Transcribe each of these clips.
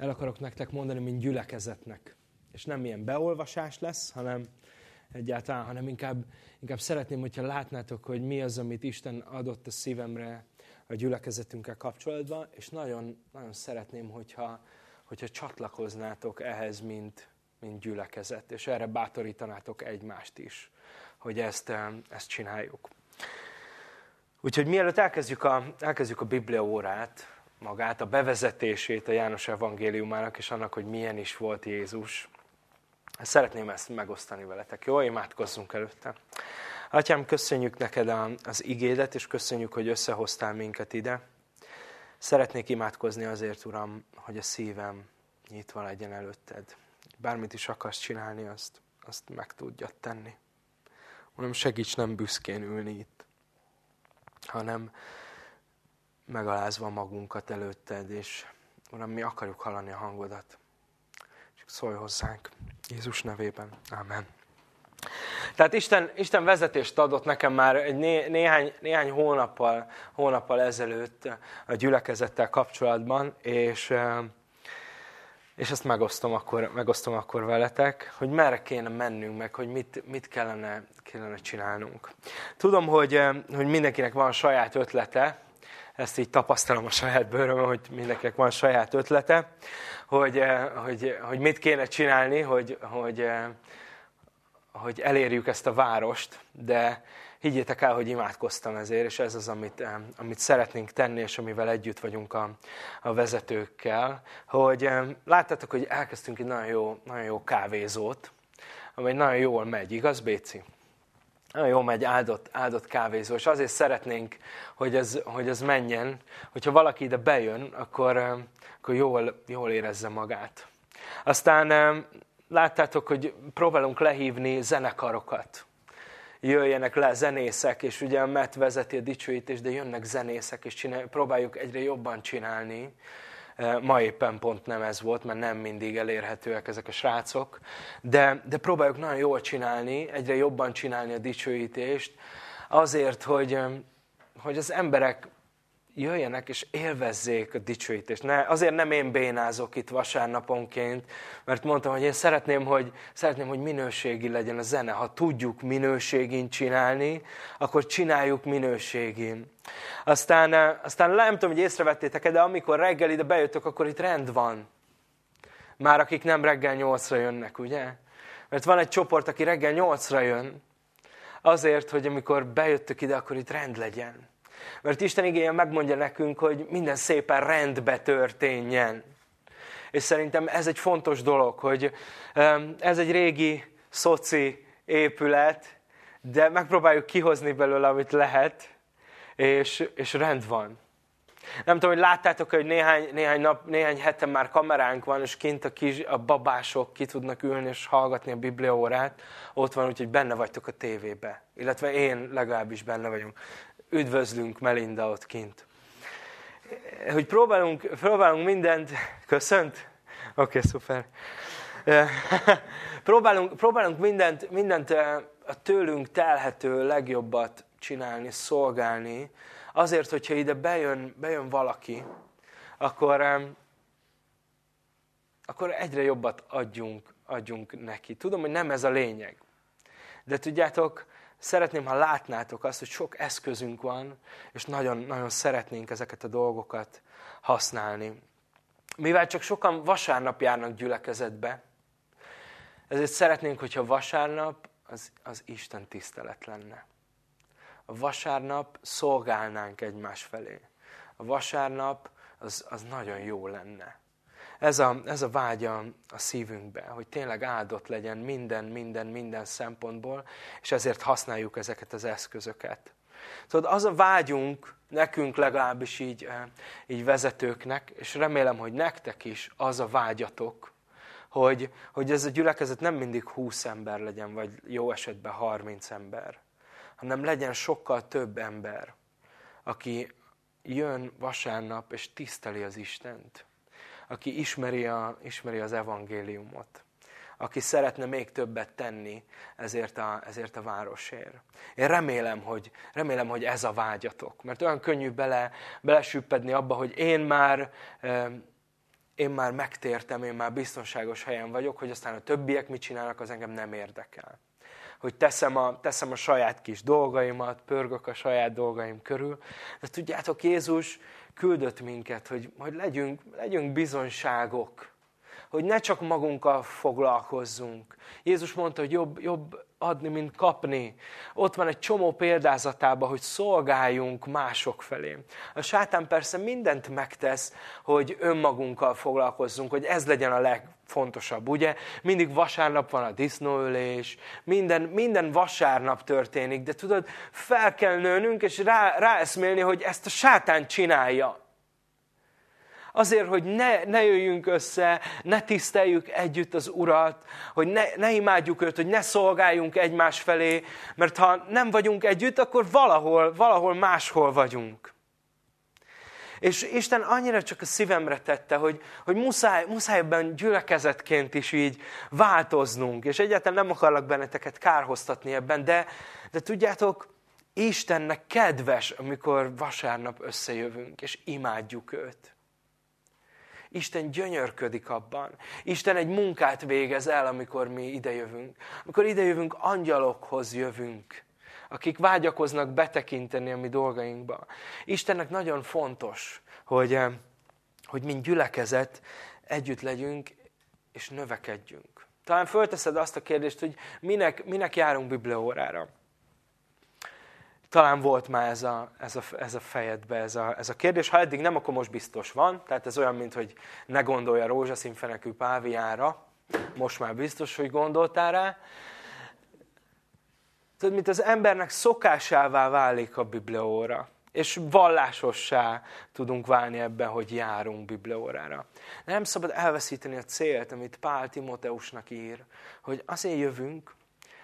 el akarok nektek mondani, mint gyülekezetnek. És nem ilyen beolvasás lesz, hanem egyáltalán, hanem inkább, inkább szeretném, hogyha látnátok, hogy mi az, amit Isten adott a szívemre a gyülekezetünkkel kapcsolatban, és nagyon, nagyon szeretném, hogyha, hogyha csatlakoznátok ehhez, mint, mint gyülekezet, és erre bátorítanátok egymást is, hogy ezt, ezt csináljuk. Úgyhogy mielőtt elkezdjük a, elkezdjük a Biblia órát, magát, a bevezetését a János evangéliumának, és annak, hogy milyen is volt Jézus, szeretném ezt megosztani veletek. Jó, imádkozzunk előtte. Atyám, köszönjük neked az igédet, és köszönjük, hogy összehoztál minket ide. Szeretnék imádkozni azért, Uram, hogy a szívem nyitva legyen előtted. Bármit is akarsz csinálni, azt, azt meg tudja tenni. Uram, segíts nem büszkén ülni itt, hanem megalázva magunkat előtted, és Uram, mi akarjuk hallani a hangodat. Csak szólj hozzánk. Jézus nevében. Amen. Tehát Isten, Isten vezetést adott nekem már egy né, néhány, néhány hónappal, hónappal ezelőtt a gyülekezettel kapcsolatban, és, és ezt megosztom akkor, megosztom akkor veletek, hogy merre kéne mennünk, meg hogy mit, mit kellene, kellene csinálnunk. Tudom, hogy, hogy mindenkinek van saját ötlete, ezt így tapasztalom a saját bőrömön, hogy mindenkinek van saját ötlete, hogy, hogy, hogy mit kéne csinálni, hogy, hogy, hogy elérjük ezt a várost, de higgyétek el, hogy imádkoztam ezért, és ez az, amit, amit szeretnénk tenni, és amivel együtt vagyunk a, a vezetőkkel, hogy láttátok, hogy elkezdtünk egy nagyon jó, nagyon jó kávézót, amely nagyon jól megy, igaz, Béci? Nagyon jól megy áldott, áldott kávézó, és azért szeretnénk, hogy ez, hogy ez menjen, hogyha valaki ide bejön, akkor, akkor jól, jól érezze magát. Aztán láttátok, hogy próbálunk lehívni zenekarokat. Jöjjenek le zenészek, és ugye Matt vezeti a dicsőítést, de jönnek zenészek, és csinál, próbáljuk egyre jobban csinálni. Ma éppen pont nem ez volt, mert nem mindig elérhetőek ezek a srácok, de, de próbáljuk nagyon jól csinálni, egyre jobban csinálni a dicsőítést, azért, hogy, hogy az emberek jöjjenek és élvezzék a dicsőítést. Ne, azért nem én bénázok itt vasárnaponként, mert mondtam, hogy én szeretném hogy, szeretném, hogy minőségi legyen a zene. Ha tudjuk minőségén csinálni, akkor csináljuk minőségén. Aztán, eh, aztán nem tudom, hogy észrevettétek de amikor reggel ide bejöttök, akkor itt rend van. Már akik nem reggel nyolcra jönnek, ugye? Mert van egy csoport, aki reggel nyolcra jön, azért, hogy amikor bejöttök ide, akkor itt rend legyen. Mert Isten igéje megmondja nekünk, hogy minden szépen rendbe történjen. És szerintem ez egy fontos dolog, hogy ez egy régi szoci épület, de megpróbáljuk kihozni belőle, amit lehet, és, és rend van. Nem tudom, hogy láttátok, hogy néhány, néhány nap, néhány hete már kameránk van, és kint a, kis, a babások ki tudnak ülni és hallgatni a bibliaórát. Ott van, úgyhogy benne vagytok a tévébe. Illetve én legalábbis benne vagyunk üdvözlünk Melinda ott kint. Hogy próbálunk, próbálunk mindent, köszönt? Oké, okay, szuper. próbálunk, próbálunk mindent, mindent a tőlünk telhető legjobbat csinálni, szolgálni, azért, hogyha ide bejön, bejön valaki, akkor, akkor egyre jobbat adjunk, adjunk neki. Tudom, hogy nem ez a lényeg. De tudjátok, Szeretném, ha látnátok azt, hogy sok eszközünk van, és nagyon-nagyon szeretnénk ezeket a dolgokat használni. Mivel csak sokan vasárnap járnak gyülekezetbe, ezért szeretnénk, hogyha vasárnap az, az Isten tisztelet lenne. A vasárnap szolgálnánk egymás felé. A vasárnap az, az nagyon jó lenne ez a, ez a vágya a szívünkbe, hogy tényleg áldott legyen minden, minden, minden szempontból, és ezért használjuk ezeket az eszközöket. Tudod, az a vágyunk, nekünk legalábbis így, eh, így vezetőknek, és remélem, hogy nektek is az a vágyatok, hogy, hogy ez a gyülekezet nem mindig 20 ember legyen, vagy jó esetben 30 ember, hanem legyen sokkal több ember, aki jön vasárnap és tiszteli az Istent aki ismeri, a, ismeri az evangéliumot, aki szeretne még többet tenni ezért a, ezért a városért. Én remélem hogy, remélem, hogy ez a vágyatok, mert olyan könnyű bele, belesüppedni abba, hogy én már, én már megtértem, én már biztonságos helyen vagyok, hogy aztán a többiek mit csinálnak, az engem nem érdekel. Hogy teszem a, teszem a saját kis dolgaimat, pörgök a saját dolgaim körül. De tudjátok, Jézus küldött minket, hogy, hogy legyünk, legyünk bizonyságok hogy ne csak magunkkal foglalkozzunk. Jézus mondta, hogy jobb, jobb adni, mint kapni. Ott van egy csomó példázatában, hogy szolgáljunk mások felé. A sátán persze mindent megtesz, hogy önmagunkkal foglalkozzunk, hogy ez legyen a legfontosabb. Ugye mindig vasárnap van a disznóölés, minden, minden vasárnap történik, de tudod, fel kell nőnünk és rá, ráeszmélni, hogy ezt a sátán csinálja. Azért, hogy ne, ne jöjjünk össze, ne tiszteljük együtt az Urat, hogy ne, ne imádjuk őt, hogy ne szolgáljunk egymás felé, mert ha nem vagyunk együtt, akkor valahol, valahol máshol vagyunk. És Isten annyira csak a szívemre tette, hogy, hogy muszáj, muszáj ebben gyülekezetként is így változnunk. És egyáltalán nem akarlak benneteket kárhoztatni ebben, de, de tudjátok, Istennek kedves, amikor vasárnap összejövünk, és imádjuk őt. Isten gyönyörködik abban. Isten egy munkát végez el, amikor mi idejövünk. Amikor idejövünk, angyalokhoz jövünk, akik vágyakoznak betekinteni a mi dolgainkba. Istennek nagyon fontos, hogy, eh, hogy mint gyülekezet együtt legyünk és növekedjünk. Talán fölteszed azt a kérdést, hogy minek, minek járunk bibliaórára. Talán volt már ez a, ez a, ez a fejedbe ez a, ez a kérdés. Ha eddig nem, akkor most biztos van. Tehát ez olyan, mint hogy ne gondolja rózsaszínfenekű páviára. Most már biztos, hogy gondoltál rá. Tudod, mint az embernek szokásává válik a bibliaóra. És vallásossá tudunk válni ebben, hogy járunk bibliaórára. De nem szabad elveszíteni a célt, amit Pál Timoteusnak ír, hogy azért jövünk,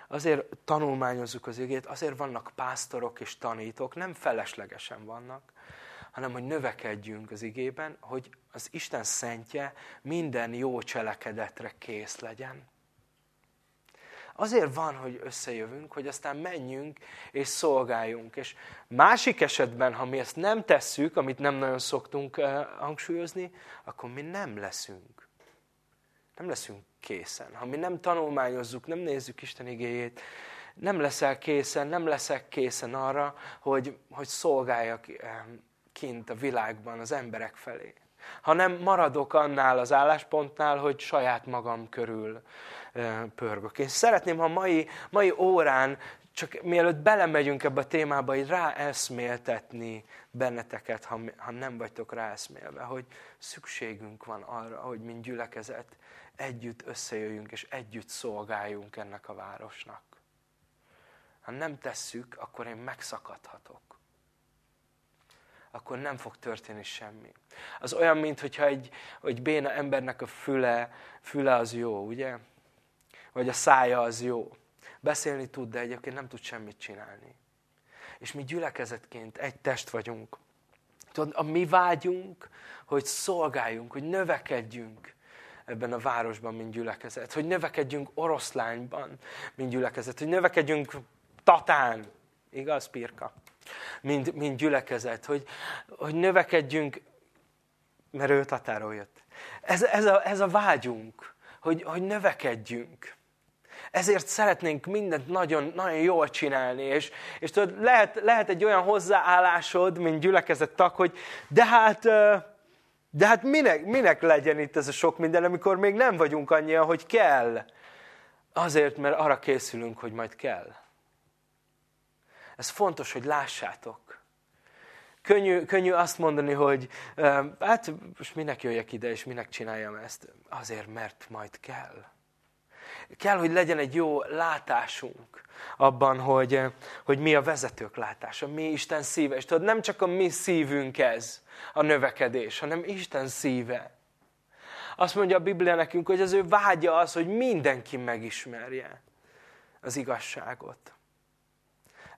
azért tanulmányozzuk az igét, azért vannak pásztorok és tanítók, nem feleslegesen vannak, hanem hogy növekedjünk az igében, hogy az Isten szentje minden jó cselekedetre kész legyen. Azért van, hogy összejövünk, hogy aztán menjünk és szolgáljunk. És másik esetben, ha mi ezt nem tesszük, amit nem nagyon szoktunk eh, hangsúlyozni, akkor mi nem leszünk. Nem leszünk készen. Ha mi nem tanulmányozzuk, nem nézzük Isten igéjét, nem leszel készen, nem leszek készen arra, hogy, hogy szolgáljak kint a világban az emberek felé. Ha nem maradok annál az álláspontnál, hogy saját magam körül pörgök. Én szeretném, ha mai, mai órán, csak mielőtt belemegyünk ebbe a témába, hogy ráeszméltetni benneteket, ha, ha nem vagytok ráeszmélve, hogy szükségünk van arra, hogy mint gyülekezet együtt összejöjjünk, és együtt szolgáljunk ennek a városnak. Ha nem tesszük, akkor én megszakadhatok. Akkor nem fog történni semmi. Az olyan, mintha egy, egy béna embernek a füle, füle az jó, ugye? Vagy a szája az jó. Beszélni tud, de egyébként nem tud semmit csinálni. És mi gyülekezetként egy test vagyunk. Tudod, a mi vágyunk, hogy szolgáljunk, hogy növekedjünk, ebben a városban, mint gyülekezet. Hogy növekedjünk oroszlányban, mint gyülekezet. Hogy növekedjünk Tatán, igaz, Pirka? Mint, mint gyülekezet. Hogy, hogy növekedjünk, mert ő Tatáról jött. Ez, ez, a, ez a vágyunk, hogy, hogy növekedjünk. Ezért szeretnénk mindent nagyon, nagyon jól csinálni, és, és tudod, lehet, lehet egy olyan hozzáállásod, mint gyülekezet tag, hogy de hát de hát minek, minek legyen itt ez a sok minden, amikor még nem vagyunk annyian, hogy kell? Azért, mert arra készülünk, hogy majd kell. Ez fontos, hogy lássátok. Könnyű, könnyű azt mondani, hogy hát most minek jöjjek ide, és minek csináljam ezt? Azért, mert majd kell. Kell, hogy legyen egy jó látásunk abban, hogy, hogy mi a vezetők látása, mi Isten szíve. És tudod, nem csak a mi szívünk ez, a növekedés, hanem Isten szíve. Azt mondja a Biblia nekünk, hogy az ő vágya az, hogy mindenki megismerje az igazságot.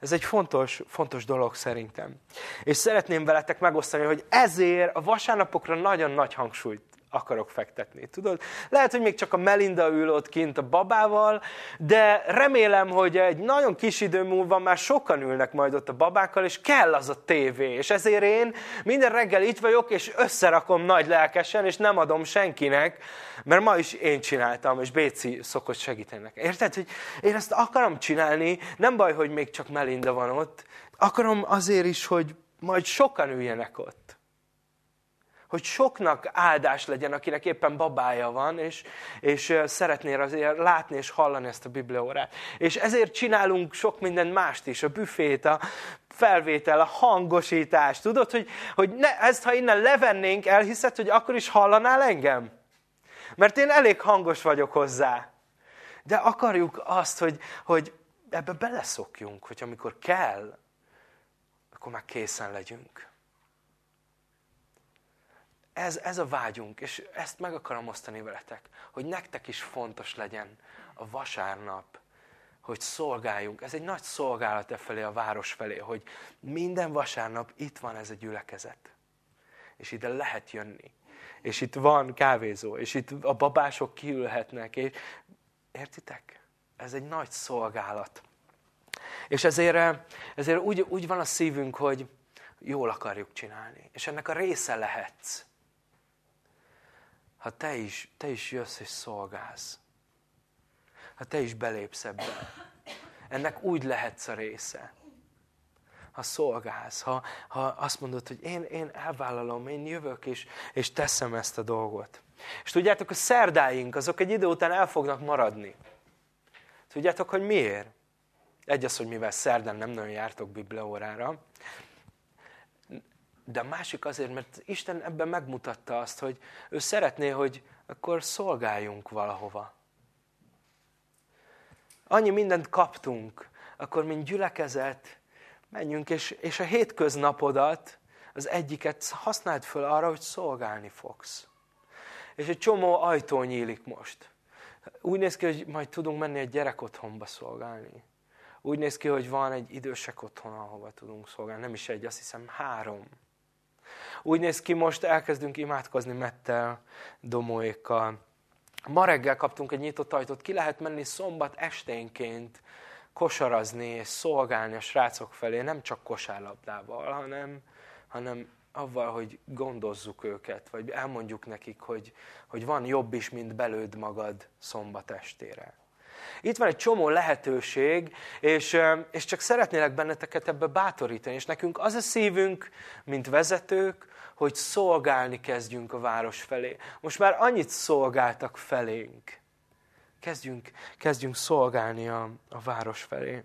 Ez egy fontos, fontos dolog szerintem. És szeretném veletek megosztani, hogy ezért a vasárnapokra nagyon nagy hangsúlyt akarok fektetni. Tudod, lehet, hogy még csak a Melinda ül ott kint a babával, de remélem, hogy egy nagyon kis idő múlva már sokan ülnek majd ott a babákkal, és kell az a tévé. És ezért én minden reggel itt vagyok, és összerakom nagy lelkesen, és nem adom senkinek, mert ma is én csináltam, és Béci szokott segíteni nekem. Érted, hogy én ezt akarom csinálni, nem baj, hogy még csak Melinda van ott, akarom azért is, hogy majd sokan üljenek ott hogy soknak áldás legyen, akinek éppen babája van, és, és szeretnél azért látni és hallani ezt a bibliaórát. És ezért csinálunk sok minden mást is, a büfét, a felvétel, a hangosítás. Tudod, hogy, hogy ne, ezt ha innen levennénk, elhiszed, hogy akkor is hallanál engem? Mert én elég hangos vagyok hozzá. De akarjuk azt, hogy, hogy ebbe beleszokjunk, hogy amikor kell, akkor már készen legyünk. Ez, ez a vágyunk, és ezt meg akarom osztani veletek, hogy nektek is fontos legyen a vasárnap, hogy szolgáljunk. Ez egy nagy szolgálat e felé, a város felé, hogy minden vasárnap itt van ez a gyülekezet. És ide lehet jönni. És itt van kávézó, és itt a babások kiülhetnek. És... Értitek? Ez egy nagy szolgálat. És ezért, ezért úgy, úgy van a szívünk, hogy jól akarjuk csinálni. És ennek a része lehetsz ha te is, te is jössz és szolgálsz. Ha te is belépsz ebbe. Ennek úgy lehetsz a része. Ha szolgálsz, ha, ha azt mondod, hogy én, én elvállalom, én jövök és, és teszem ezt a dolgot. És tudjátok, a szerdáink, azok egy idő után el fognak maradni. Tudjátok, hogy miért? Egy az, hogy mivel szerdán nem nagyon jártok bibliaórára, de a másik azért, mert Isten ebben megmutatta azt, hogy ő szeretné, hogy akkor szolgáljunk valahova. Annyi mindent kaptunk, akkor mint gyülekezet menjünk, és, és a hétköznapodat, az egyiket használd föl arra, hogy szolgálni fogsz. És egy csomó ajtó nyílik most. Úgy néz ki, hogy majd tudunk menni egy gyerek otthonba szolgálni. Úgy néz ki, hogy van egy idősek otthon, ahova tudunk szolgálni. Nem is egy, azt hiszem három. Úgy néz ki, most elkezdünk imádkozni Mettel, Domóékkal. Ma reggel kaptunk egy nyitott ajtót, ki lehet menni szombat esténként kosarazni és szolgálni a srácok felé, nem csak kosárlabdával, hanem, hanem avval, hogy gondozzuk őket, vagy elmondjuk nekik, hogy, hogy van jobb is, mint belőd magad szombat estére. Itt van egy csomó lehetőség, és, és csak szeretnélek benneteket ebbe bátorítani. És nekünk az a szívünk, mint vezetők, hogy szolgálni kezdjünk a város felé. Most már annyit szolgáltak felénk. Kezdjünk, kezdjünk szolgálni a, a város felé.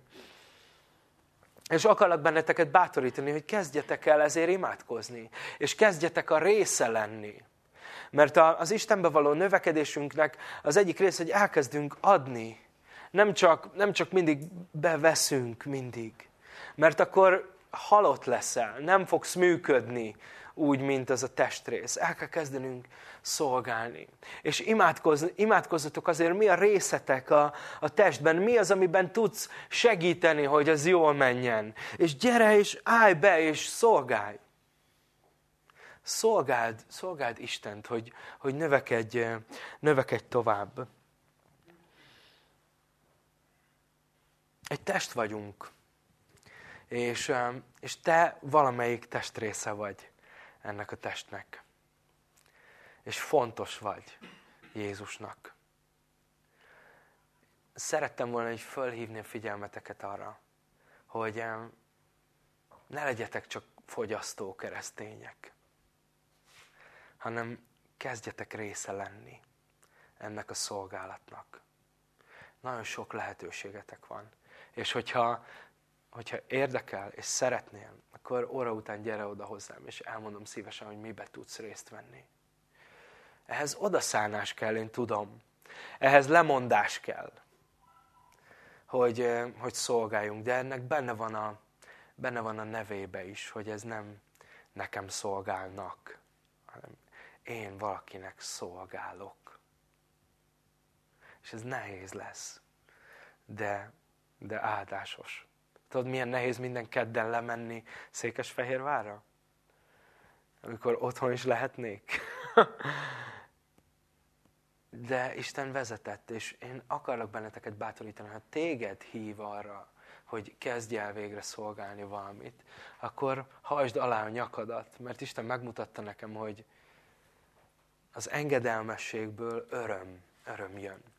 És akarlak benneteket bátorítani, hogy kezdjetek el ezért imádkozni. És kezdjetek a része lenni. Mert az Istenbe való növekedésünknek az egyik része, hogy elkezdünk adni nem csak, nem csak mindig beveszünk mindig. Mert akkor halott leszel, nem fogsz működni úgy, mint az a testrész. El kell kezdenünk szolgálni. És imádkozzatok azért, mi a részetek a, a testben, mi az, amiben tudsz segíteni, hogy az jól menjen. És gyere, és állj be, és szolgálj. Szolgáld, szolgáld Istent, hogy, hogy növekedj, növekedj tovább. Egy test vagyunk, és, és te valamelyik testrésze vagy ennek a testnek. És fontos vagy Jézusnak. Szerettem volna így fölhívni a figyelmeteket arra, hogy ne legyetek csak fogyasztó keresztények, hanem kezdjetek része lenni ennek a szolgálatnak. Nagyon sok lehetőségetek van. És hogyha, hogyha érdekel, és szeretnél, akkor óra után gyere oda hozzám, és elmondom szívesen, hogy mibe tudsz részt venni. Ehhez odaszállás kell, én tudom. Ehhez lemondás kell, hogy, hogy szolgáljunk. De ennek benne van, a, benne van a nevébe is, hogy ez nem nekem szolgálnak, hanem én valakinek szolgálok. És ez nehéz lesz. De de áldásos. Tudod, milyen nehéz minden kedden lemenni Székesfehérvárra? Amikor otthon is lehetnék. de Isten vezetett, és én akarlak benneteket bátorítani, ha téged hív arra, hogy kezdj el végre szolgálni valamit, akkor hajtsd alá a nyakadat, mert Isten megmutatta nekem, hogy az engedelmességből öröm, öröm jön.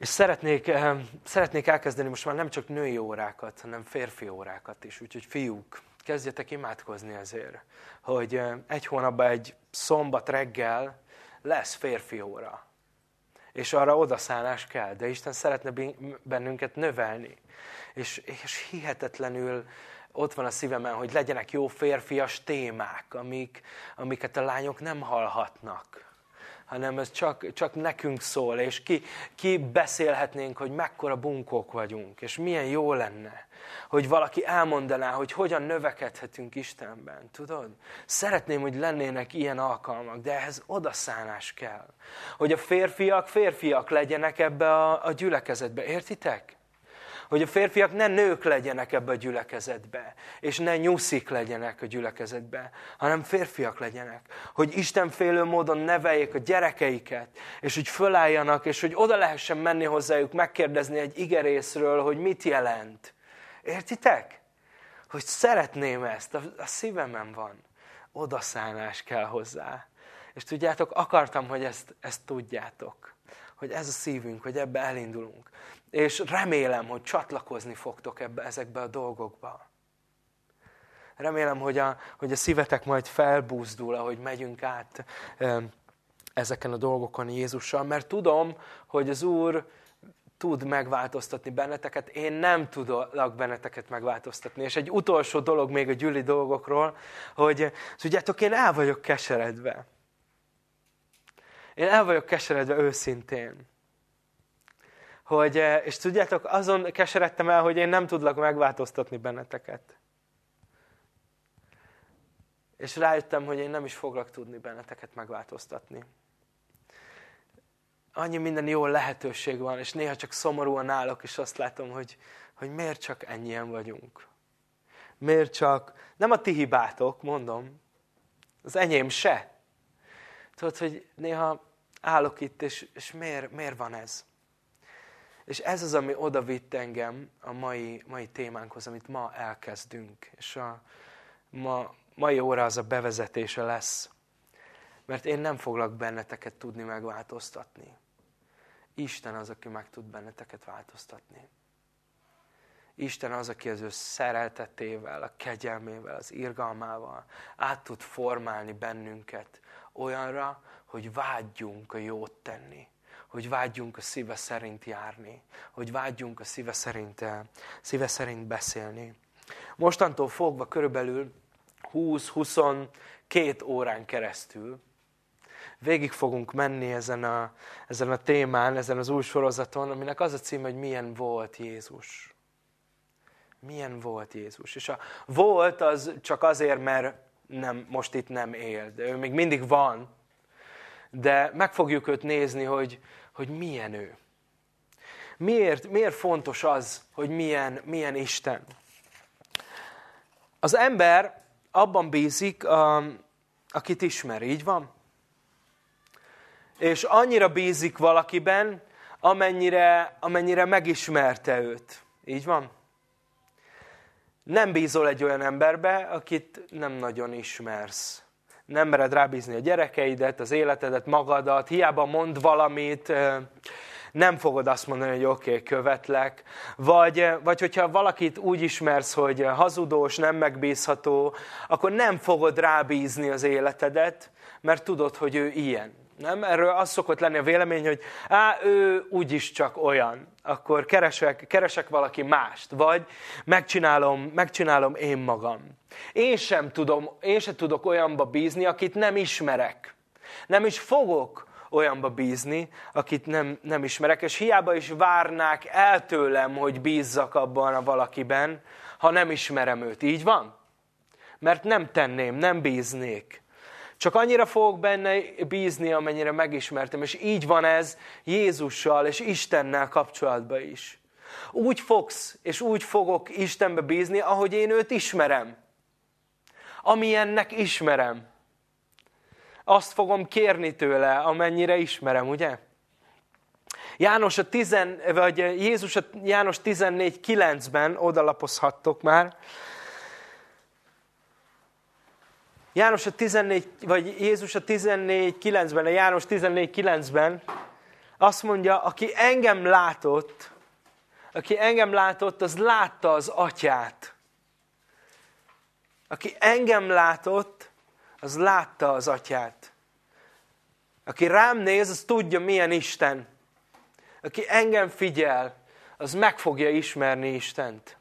És szeretnék, eh, szeretnék elkezdeni most már nem csak női órákat, hanem férfi órákat is. Úgyhogy fiúk, kezdjetek imádkozni ezért, hogy eh, egy hónapban egy szombat reggel lesz férfi óra. És arra odaszállás kell, de Isten szeretne bennünket növelni. És, és hihetetlenül ott van a szívemen, hogy legyenek jó férfias témák, amik, amiket a lányok nem hallhatnak hanem ez csak, csak nekünk szól, és ki, ki beszélhetnénk, hogy mekkora bunkók vagyunk, és milyen jó lenne, hogy valaki elmondaná, hogy hogyan növekedhetünk Istenben, tudod? Szeretném, hogy lennének ilyen alkalmak, de ehhez odaszánás kell. Hogy a férfiak férfiak legyenek ebbe a, a gyülekezetbe, értitek? Hogy a férfiak ne nők legyenek ebbe a gyülekezetbe, és ne nyuszik legyenek a gyülekezetbe, hanem férfiak legyenek. Hogy Istenfélő módon neveljék a gyerekeiket, és hogy fölálljanak, és hogy oda lehessen menni hozzájuk, megkérdezni egy igerészről, hogy mit jelent. Értitek? Hogy szeretném ezt, a, a szívemen van. Odaszállás kell hozzá. És tudjátok, akartam, hogy ezt, ezt tudjátok. Hogy ez a szívünk, hogy ebbe elindulunk. És remélem, hogy csatlakozni fogtok ebbe, ezekbe a dolgokba. Remélem, hogy a, hogy a szívetek majd felbúzdul, ahogy megyünk át ezeken a dolgokon Jézussal, mert tudom, hogy az Úr tud megváltoztatni benneteket, én nem tudok benneteket megváltoztatni. És egy utolsó dolog még a gyüli dolgokról, hogy tudjátok, én el vagyok keseredve. Én el vagyok keseredve őszintén hogy, eh, és tudjátok, azon keseredtem el, hogy én nem tudlak megváltoztatni benneteket. És rájöttem, hogy én nem is foglak tudni benneteket megváltoztatni. Annyi minden jó lehetőség van, és néha csak szomorúan állok, és azt látom, hogy, hogy miért csak ennyien vagyunk. Miért csak, nem a ti hibátok, mondom, az enyém se. Tudod, hogy néha állok itt, és, és miért, miért van ez? És ez az, ami oda vitt engem a mai, mai témánkhoz, amit ma elkezdünk. És a ma, mai óra az a bevezetése lesz. Mert én nem foglak benneteket tudni megváltoztatni. Isten az, aki meg tud benneteket változtatni. Isten az, aki az ő szeretetével, a kegyelmével, az irgalmával át tud formálni bennünket olyanra, hogy vágyjunk a jót tenni hogy vágyjunk a szíve szerint járni, hogy vágyjunk a szíve szerint, eh, szíve szerint beszélni. Mostantól fogva körülbelül 20-22 órán keresztül végig fogunk menni ezen a, ezen a témán, ezen az új sorozaton, aminek az a cím, hogy milyen volt Jézus. Milyen volt Jézus. És a volt az csak azért, mert nem, most itt nem él, de ő még mindig van, de meg fogjuk őt nézni, hogy, hogy milyen ő. Miért, miért fontos az, hogy milyen, milyen Isten? Az ember abban bízik, akit ismer, így van? És annyira bízik valakiben, amennyire, amennyire megismerte őt. Így van? Nem bízol egy olyan emberbe, akit nem nagyon ismersz nem mered rábízni a gyerekeidet, az életedet, magadat, hiába mond valamit, nem fogod azt mondani, hogy oké, okay, követlek. Vagy, vagy hogyha valakit úgy ismersz, hogy hazudós, nem megbízható, akkor nem fogod rábízni az életedet, mert tudod, hogy ő ilyen. Nem? Erről az szokott lenni a vélemény, hogy á, ő úgyis csak olyan. Akkor keresek, keresek valaki mást, vagy megcsinálom, megcsinálom én magam. Én sem, tudom, én sem tudok olyanba bízni, akit nem ismerek. Nem is fogok olyanba bízni, akit nem, nem ismerek, és hiába is várnák el tőlem, hogy bízzak abban a valakiben, ha nem ismerem őt. Így van? Mert nem tenném, nem bíznék. Csak annyira fogok benne bízni, amennyire megismertem. És így van ez Jézussal és Istennel kapcsolatban is. Úgy fogsz, és úgy fogok Istenbe bízni, ahogy én őt ismerem. Amilyennek ismerem. azt fogom kérni tőle, amennyire ismerem, ugye? János a tizen, vagy Jézus a János 14.9-ben, odalapozhattok már, János a 14, vagy Jézus a 14.9-ben, a János 14.9-ben azt mondja, aki engem látott, aki engem látott, az látta az atyát. Aki engem látott, az látta az atyát. Aki rám néz, az tudja, milyen Isten. Aki engem figyel, az meg fogja ismerni Istent.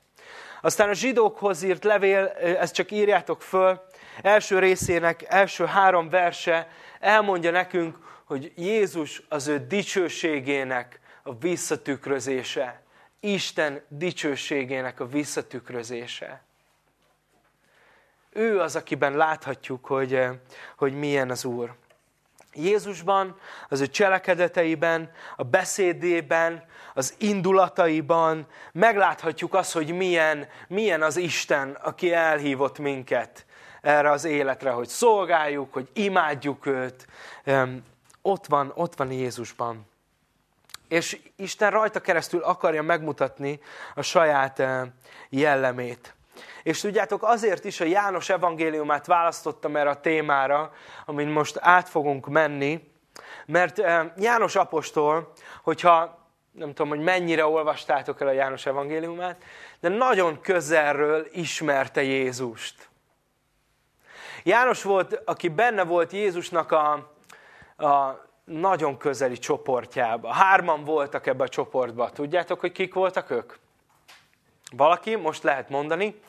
Aztán a zsidókhoz írt levél, ezt csak írjátok föl, első részének első három verse elmondja nekünk, hogy Jézus az ő dicsőségének a visszatükrözése. Isten dicsőségének a visszatükrözése. Ő az, akiben láthatjuk, hogy, hogy milyen az Úr. Jézusban, az ő cselekedeteiben, a beszédében, az indulataiban megláthatjuk azt, hogy milyen, milyen az Isten, aki elhívott minket erre az életre, hogy szolgáljuk, hogy imádjuk őt. Ott van, ott van Jézusban. És Isten rajta keresztül akarja megmutatni a saját jellemét. És tudjátok, azért is a János evangéliumát választottam erre a témára, amin most át fogunk menni, mert János apostol, hogyha nem tudom, hogy mennyire olvastátok el a János evangéliumát, de nagyon közelről ismerte Jézust. János volt, aki benne volt Jézusnak a, a nagyon közeli csoportjában. Hárman voltak ebbe a csoportba. Tudjátok, hogy kik voltak ők? Valaki? Most lehet mondani.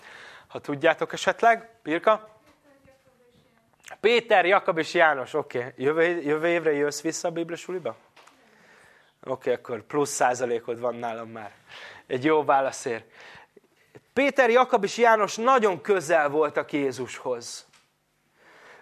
Ha tudjátok esetleg. Pirka? Péter, Jakab és János. Oké. Okay. Jövő, jövő évre jössz vissza a Bibliasuliba? Oké, okay, akkor plusz százalékod van nálam már. Egy jó válaszért. Péter, Jakab és János nagyon közel voltak Jézushoz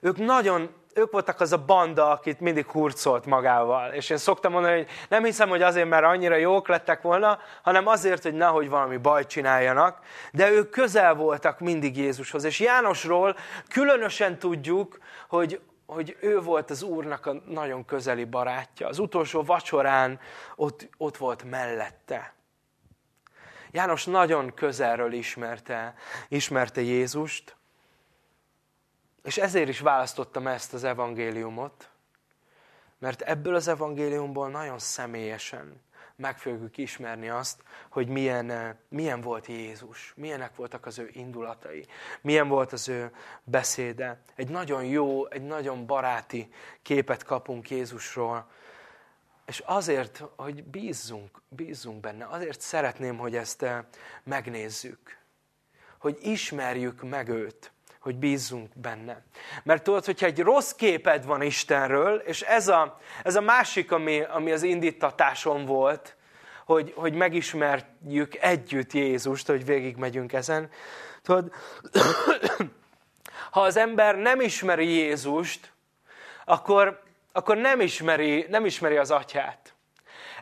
ők nagyon, ők voltak az a banda, akit mindig hurcolt magával. És én szoktam mondani, hogy nem hiszem, hogy azért, mert annyira jók lettek volna, hanem azért, hogy nehogy valami bajt csináljanak. De ők közel voltak mindig Jézushoz. És Jánosról különösen tudjuk, hogy, hogy ő volt az Úrnak a nagyon közeli barátja. Az utolsó vacsorán ott, ott volt mellette. János nagyon közelről ismerte, ismerte Jézust, és ezért is választottam ezt az evangéliumot, mert ebből az evangéliumból nagyon személyesen meg fogjuk ismerni azt, hogy milyen, eh, milyen volt Jézus, milyenek voltak az ő indulatai, milyen volt az ő beszéde. Egy nagyon jó, egy nagyon baráti képet kapunk Jézusról, és azért, hogy bízzunk, bízzunk benne, azért szeretném, hogy ezt eh, megnézzük, hogy ismerjük meg őt, hogy bízzunk benne. Mert tudod, hogyha egy rossz képed van Istenről, és ez a, ez a másik, ami, ami az indítatásom volt, hogy, hogy megismerjük együtt Jézust, hogy végigmegyünk ezen. Tudod, ha az ember nem ismeri Jézust, akkor, akkor nem, ismeri, nem ismeri az atyát.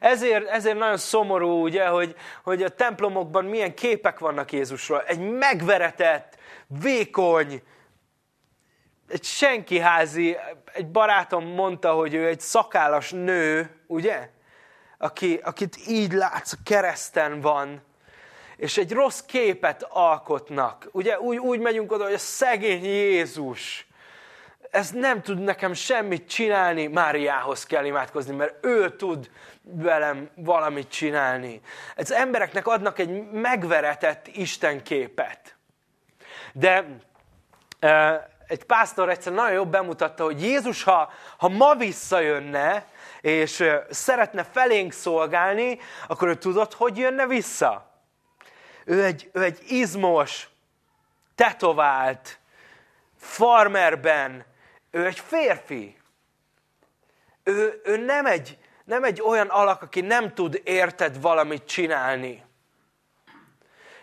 Ezért, ezért nagyon szomorú, ugye, hogy, hogy a templomokban milyen képek vannak Jézusról. Egy megveretett, vékony, egy senkiházi, egy barátom mondta, hogy ő egy szakállas nő, ugye? Aki, akit így látsz, kereszten van, és egy rossz képet alkotnak. Ugye úgy, úgy megyünk oda, hogy a szegény Jézus, ez nem tud nekem semmit csinálni, Máriához kell imádkozni, mert ő tud velem valamit csinálni. Ez embereknek adnak egy megveretett Isten képet. De egy pásztor egyszer nagyon jobb bemutatta, hogy Jézus, ha, ha ma visszajönne, és szeretne felénk szolgálni, akkor ő tudod, hogy jönne vissza? Ő egy, ő egy izmos, tetovált, farmerben, ő egy férfi. Ő, ő nem, egy, nem egy olyan alak, aki nem tud érted valamit csinálni.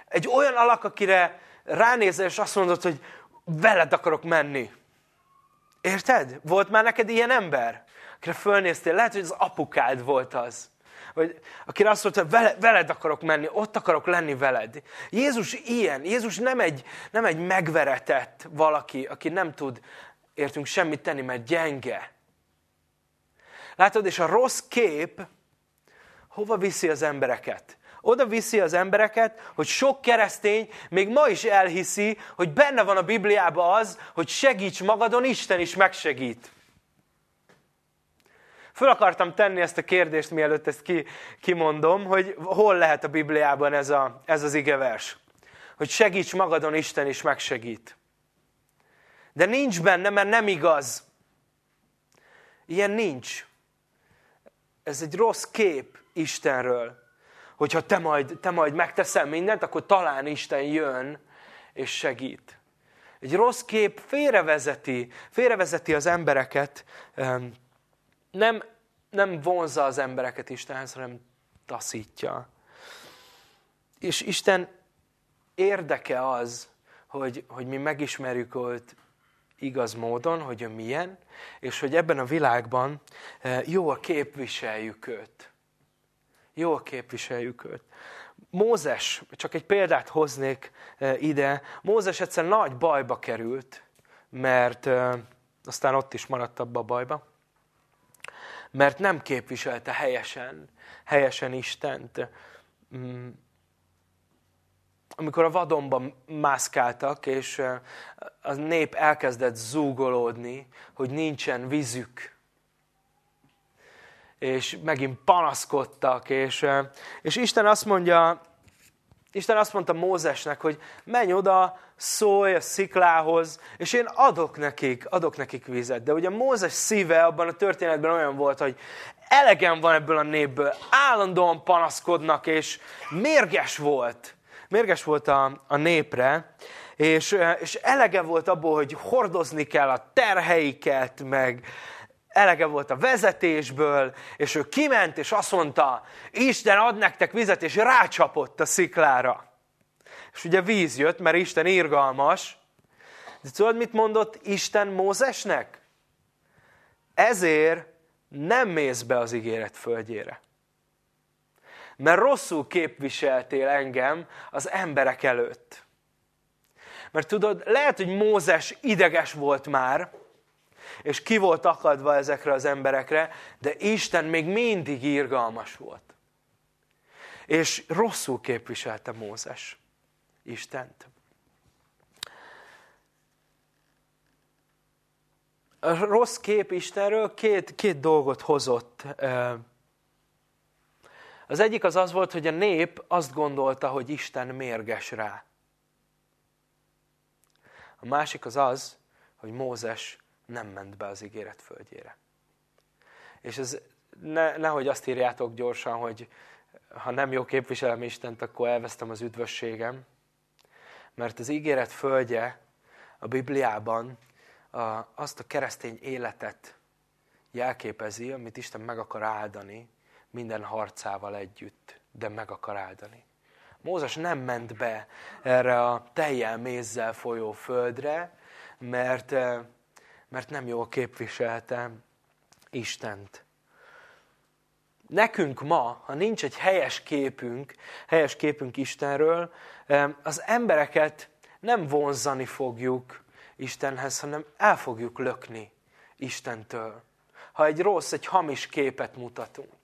Egy olyan alak, akire ránézel, és azt mondod, hogy veled akarok menni. Érted? Volt már neked ilyen ember? Akire fölnéztél, lehet, hogy az apukád volt az. Vagy akire azt mondta, veled, veled akarok menni, ott akarok lenni veled. Jézus ilyen. Jézus nem egy, nem egy megveretett valaki, aki nem tud értünk semmit tenni, mert gyenge. Látod, és a rossz kép hova viszi az embereket? Oda viszi az embereket, hogy sok keresztény még ma is elhiszi, hogy benne van a Bibliában az, hogy segíts magadon, Isten is megsegít. Föl akartam tenni ezt a kérdést, mielőtt ezt ki, kimondom, hogy hol lehet a Bibliában ez, a, ez az igevers. Hogy segíts magadon, Isten is megsegít. De nincs benne, mert nem igaz. Ilyen nincs. Ez egy rossz kép Istenről. Hogyha te majd, te majd megteszel mindent, akkor talán Isten jön és segít. Egy rossz kép félrevezeti, félrevezeti az embereket, nem, nem vonza az embereket Istenhez, hanem taszítja. És Isten érdeke az, hogy, hogy mi megismerjük őt igaz módon, hogy ő milyen, és hogy ebben a világban eh, jól képviseljük őt. Jól képviseljük őt. Mózes, csak egy példát hoznék eh, ide, Mózes egyszer nagy bajba került, mert eh, aztán ott is maradt abba a bajba, mert nem képviselte helyesen, helyesen Istent. Mm, amikor a vadonban mászkáltak, és a nép elkezdett zúgolódni, hogy nincsen vízük, és megint panaszkodtak, és, és Isten azt mondja, Isten azt mondta Mózesnek, hogy menj oda, szólj a sziklához, és én adok nekik, adok nekik vizet. De ugye Mózes szíve abban a történetben olyan volt, hogy elegem van ebből a népből, állandóan panaszkodnak, és mérges volt mérges volt a, a népre, és, és elege volt abból, hogy hordozni kell a terheiket, meg elege volt a vezetésből, és ő kiment, és azt mondta, Isten ad nektek vizet, és rácsapott a sziklára. És ugye víz jött, mert Isten irgalmas. De tudod, mit mondott Isten Mózesnek? Ezért nem mész be az ígéret földjére mert rosszul képviseltél engem az emberek előtt. Mert tudod, lehet, hogy Mózes ideges volt már, és ki volt akadva ezekre az emberekre, de Isten még mindig irgalmas volt. És rosszul képviselte Mózes Istent. A rossz kép Istenről két, két dolgot hozott az egyik az az volt, hogy a nép azt gondolta, hogy Isten mérges rá. A másik az az, hogy Mózes nem ment be az ígéret földjére. És ez ne, nehogy azt írjátok gyorsan, hogy ha nem jó képviselem Istent, akkor elvesztem az üdvösségem. Mert az ígéret földje a Bibliában a, azt a keresztény életet jelképezi, amit Isten meg akar áldani, minden harcával együtt, de meg akar áldani. Mózes nem ment be erre a tejjel mézzel folyó földre, mert, eh, mert nem jól képviselte Istent. Nekünk ma, ha nincs egy helyes képünk, helyes képünk Istenről, eh, az embereket nem vonzani fogjuk Istenhez, hanem el fogjuk lökni Istentől. Ha egy rossz, egy hamis képet mutatunk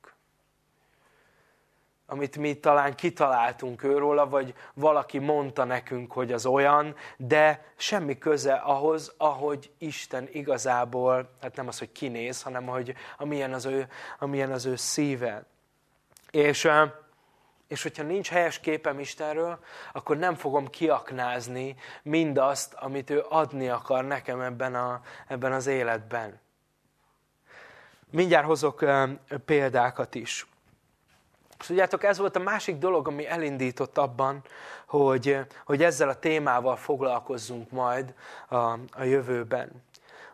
amit mi talán kitaláltunk őróla, vagy valaki mondta nekünk, hogy az olyan, de semmi köze ahhoz, ahogy Isten igazából, hát nem az, hogy kinéz, hanem hogy amilyen az ő, amilyen az ő szíve. És, és hogyha nincs helyes képem Istenről, akkor nem fogom kiaknázni mindazt, amit ő adni akar nekem ebben, a, ebben az életben. Mindjárt hozok példákat is. Tudjátok, ez volt a másik dolog, ami elindított abban, hogy, hogy ezzel a témával foglalkozzunk majd a, a jövőben.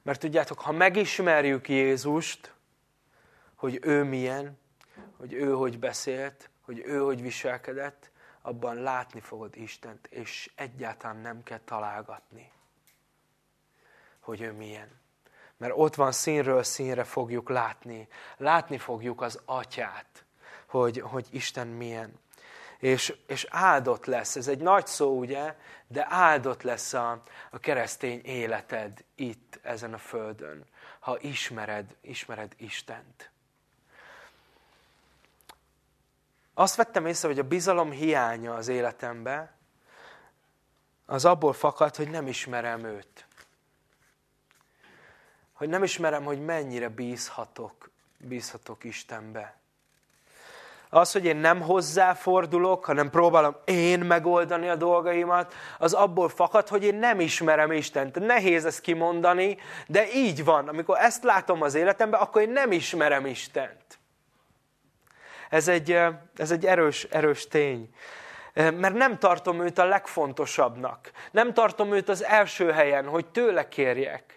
Mert tudjátok, ha megismerjük Jézust, hogy ő milyen, hogy ő hogy beszélt, hogy ő hogy viselkedett, abban látni fogod Istent, és egyáltalán nem kell találgatni, hogy ő milyen. Mert ott van színről színre fogjuk látni. Látni fogjuk az atyát hogy, hogy Isten milyen. És, és áldott lesz, ez egy nagy szó, ugye, de áldott lesz a, a keresztény életed itt, ezen a földön, ha ismered, ismered Istent. Azt vettem észre, hogy a bizalom hiánya az életemben, az abból fakad, hogy nem ismerem őt. Hogy nem ismerem, hogy mennyire bízhatok, bízhatok Istenbe. Az, hogy én nem hozzáfordulok, hanem próbálom én megoldani a dolgaimat, az abból fakad, hogy én nem ismerem Istent. Nehéz ezt kimondani, de így van. Amikor ezt látom az életemben, akkor én nem ismerem Istent. Ez egy, ez egy erős, erős tény. Mert nem tartom őt a legfontosabbnak. Nem tartom őt az első helyen, hogy tőle kérjek.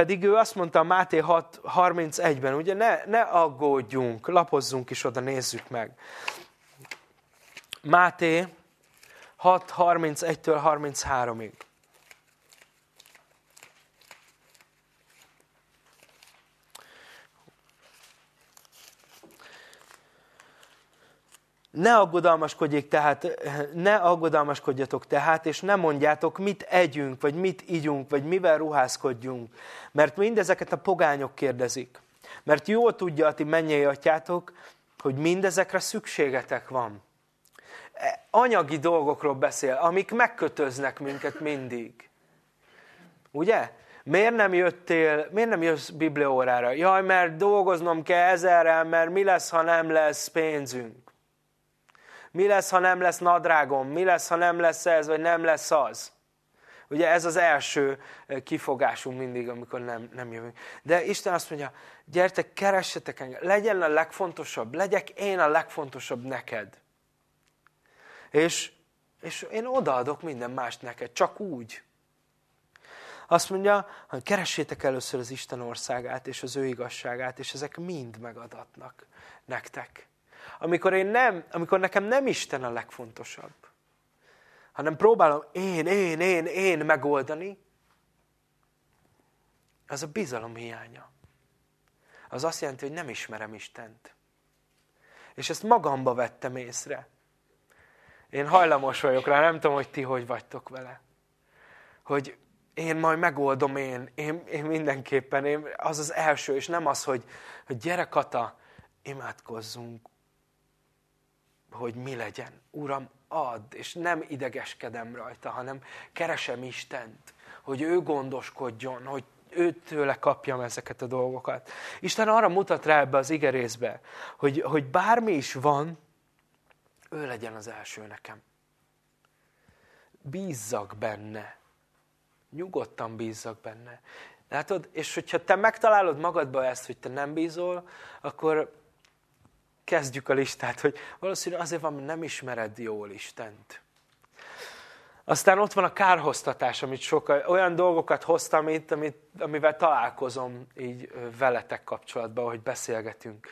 Pedig ő azt mondta a Máté 6.31-ben, ugye ne, ne aggódjunk, lapozzunk is oda, nézzük meg. Máté 6.31-től 33-ig. Ne aggodalmaskodjék tehát, ne aggodalmaskodjatok tehát, és ne mondjátok, mit együnk, vagy mit igyunk, vagy mivel ruházkodjunk. Mert mindezeket a pogányok kérdezik. Mert jól tudja a ti mennyei atyátok, hogy mindezekre szükségetek van. E, anyagi dolgokról beszél, amik megkötöznek minket mindig. Ugye? Miért nem jöttél, miért nem jössz bibliórára? Jaj, mert dolgoznom kell ezerrel, mert mi lesz, ha nem lesz pénzünk? Mi lesz, ha nem lesz nadrágom? Mi lesz, ha nem lesz ez, vagy nem lesz az? Ugye ez az első kifogásunk mindig, amikor nem, nem jövünk. De Isten azt mondja, gyertek, keressetek engem, legyen a legfontosabb, legyek én a legfontosabb neked. És, és én odaadok minden mást neked, csak úgy. Azt mondja, hogy keressétek először az Isten országát és az ő igazságát, és ezek mind megadatnak nektek amikor, én nem, amikor nekem nem Isten a legfontosabb, hanem próbálom én, én, én, én megoldani, az a bizalom hiánya. Az azt jelenti, hogy nem ismerem Istent. És ezt magamba vettem észre. Én hajlamos vagyok rá, nem tudom, hogy ti hogy vagytok vele. Hogy én majd megoldom én, én, én mindenképpen, én, az az első, és nem az, hogy, hogy gyere Kata, imádkozzunk, hogy mi legyen. Uram, add, és nem idegeskedem rajta, hanem keresem Istent, hogy ő gondoskodjon, hogy őtőle kapjam ezeket a dolgokat. Isten arra mutat rá ebbe az igerészbe, hogy, hogy bármi is van, ő legyen az első nekem. Bízzak benne. Nyugodtan bízzak benne. Látod? És hogyha te megtalálod magadba ezt, hogy te nem bízol, akkor kezdjük a listát, hogy valószínűleg azért van, mert nem ismered jól Istent. Aztán ott van a kárhoztatás, amit sokkal, olyan dolgokat hoztam itt, amit, amivel találkozom így veletek kapcsolatban, hogy beszélgetünk.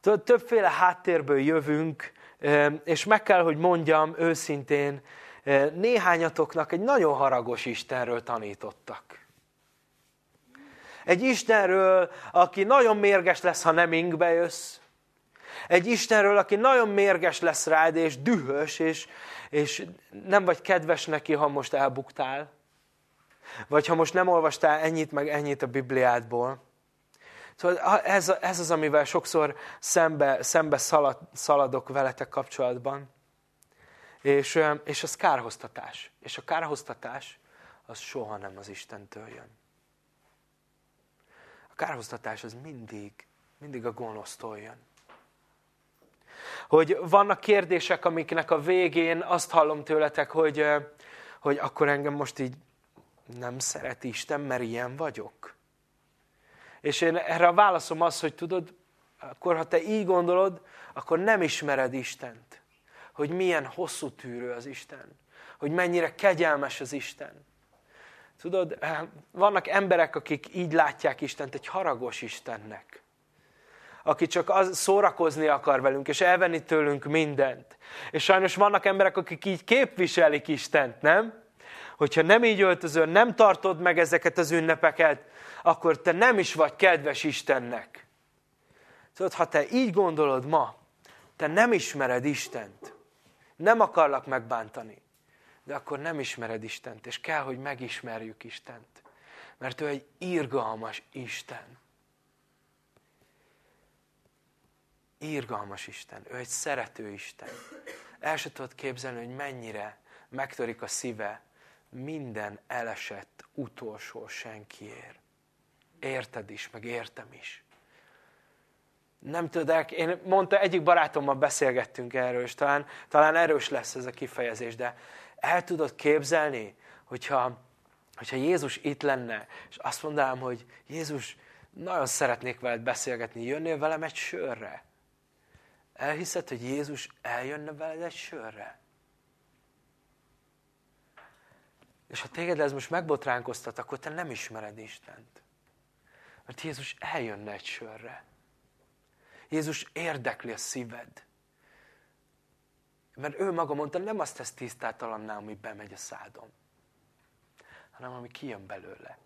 Tudod, többféle háttérből jövünk, és meg kell, hogy mondjam őszintén, néhányatoknak egy nagyon haragos Istenről tanítottak. Egy Istenről, aki nagyon mérges lesz, ha nem inkbe jössz, egy Istenről, aki nagyon mérges lesz rád, és dühös, és, és nem vagy kedves neki, ha most elbuktál. Vagy ha most nem olvastál ennyit, meg ennyit a Bibliádból. Szóval ez, ez az, amivel sokszor szembe, szembe szalad, szaladok veletek kapcsolatban. És, és az kárhoztatás. És a kárhoztatás az soha nem az Istentől jön. A kárhoztatás az mindig, mindig a gonosztól jön. Hogy vannak kérdések, amiknek a végén azt hallom tőletek, hogy, hogy akkor engem most így nem szeret Isten, mert ilyen vagyok. És én erre a válaszom az, hogy tudod, akkor ha te így gondolod, akkor nem ismered Istent. Hogy milyen hosszú tűrő az Isten. Hogy mennyire kegyelmes az Isten. Tudod, vannak emberek, akik így látják Istent egy haragos Istennek aki csak az, szórakozni akar velünk, és elvenni tőlünk mindent. És sajnos vannak emberek, akik így képviselik Istent, nem? Hogyha nem így öltözöl, nem tartod meg ezeket az ünnepeket, akkor te nem is vagy kedves Istennek. Tudod, ha te így gondolod ma, te nem ismered Istent, nem akarlak megbántani, de akkor nem ismered Istent, és kell, hogy megismerjük Istent. Mert ő egy irgalmas Isten. Irgalmas Isten. Ő egy szerető Isten. El se tudod képzelni, hogy mennyire megtörik a szíve minden elesett utolsó senkiért. Érted is, meg értem is. Nem tudok, én mondta, egyik barátommal beszélgettünk erről, és talán, talán erős lesz ez a kifejezés, de el tudod képzelni, hogyha, hogyha Jézus itt lenne, és azt mondanám, hogy Jézus, nagyon szeretnék veled beszélgetni, jönnél velem egy sörre? Elhiszed, hogy Jézus eljönne veled egy sörre? És ha téged ez most megbotránkoztat, akkor te nem ismered Istent. Mert Jézus eljönne egy sörre. Jézus érdekli a szíved. Mert ő maga mondta, nem azt tesz tisztátalanná, ami bemegy a szádon, hanem ami kijön belőle.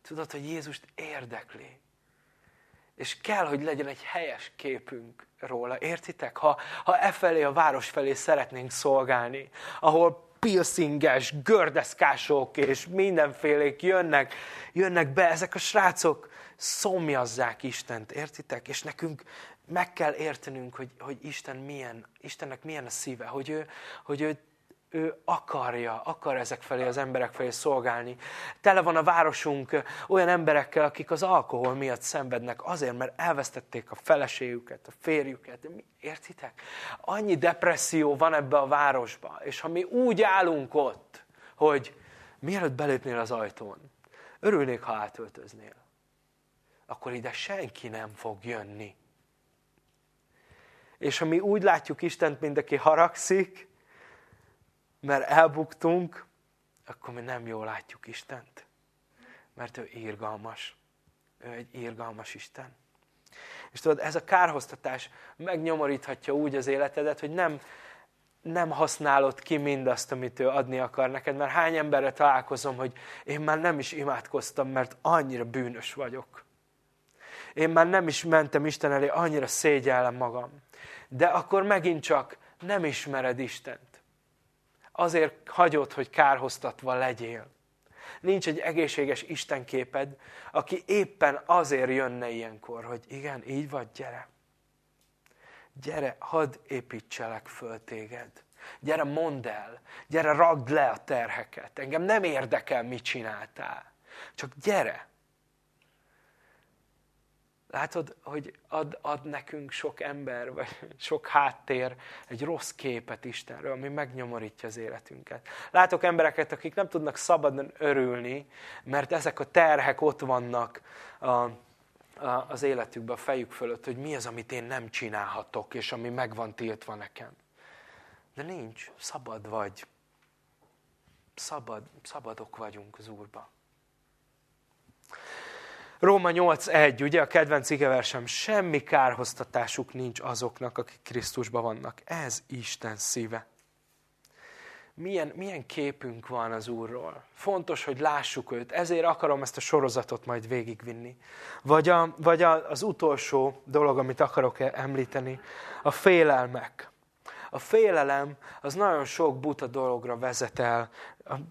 Tudod, hogy Jézust érdekli. És kell, hogy legyen egy helyes képünk róla. Értitek? Ha, ha e felé, a város felé szeretnénk szolgálni, ahol piercinges, gördeszkások és mindenfélék jönnek, jönnek be, ezek a srácok szomjazzák Istent, értitek? És nekünk meg kell értenünk, hogy, hogy Isten milyen, Istennek milyen a szíve, hogy ő, hogy ő ő akarja, akar ezek felé, az emberek felé szolgálni. Tele van a városunk olyan emberekkel, akik az alkohol miatt szenvednek, azért, mert elvesztették a feleségüket, a férjüket. Értitek? Annyi depresszió van ebbe a városba, és ha mi úgy állunk ott, hogy mielőtt belépnél az ajtón, örülnék, ha átöltöznél, akkor ide senki nem fog jönni. És ha mi úgy látjuk Istent, mint aki haragszik, mert elbuktunk, akkor mi nem jól látjuk Istent. Mert ő írgalmas. Ő egy írgalmas Isten. És tudod, ez a kárhoztatás megnyomoríthatja úgy az életedet, hogy nem, nem használod ki mindazt, amit ő adni akar neked, mert hány emberre találkozom, hogy én már nem is imádkoztam, mert annyira bűnös vagyok. Én már nem is mentem Isten elé, annyira szégyellem magam. De akkor megint csak nem ismered Istent azért hagyod, hogy kárhoztatva legyél. Nincs egy egészséges Istenképed, aki éppen azért jönne ilyenkor, hogy igen, így vagy, gyere. Gyere, hadd építselek föl téged. Gyere, mondd el. Gyere, ragd le a terheket. Engem nem érdekel, mit csináltál. Csak gyere. Látod, hogy ad, ad nekünk sok ember, vagy sok háttér egy rossz képet Istenről, ami megnyomorítja az életünket. Látok embereket, akik nem tudnak szabadon örülni, mert ezek a terhek ott vannak a, a, az életükben, a fejük fölött, hogy mi az, amit én nem csinálhatok, és ami meg van tiltva nekem. De nincs, szabad vagy. Szabad, szabadok vagyunk az Úrba. Róma 8.1, ugye a kedvenc igeversem, semmi kárhoztatásuk nincs azoknak, akik Krisztusban vannak. Ez Isten szíve. Milyen, milyen képünk van az Úrról. Fontos, hogy lássuk őt. Ezért akarom ezt a sorozatot majd végigvinni. Vagy, a, vagy a, az utolsó dolog, amit akarok említeni, a félelmek. A félelem az nagyon sok buta dologra vezet el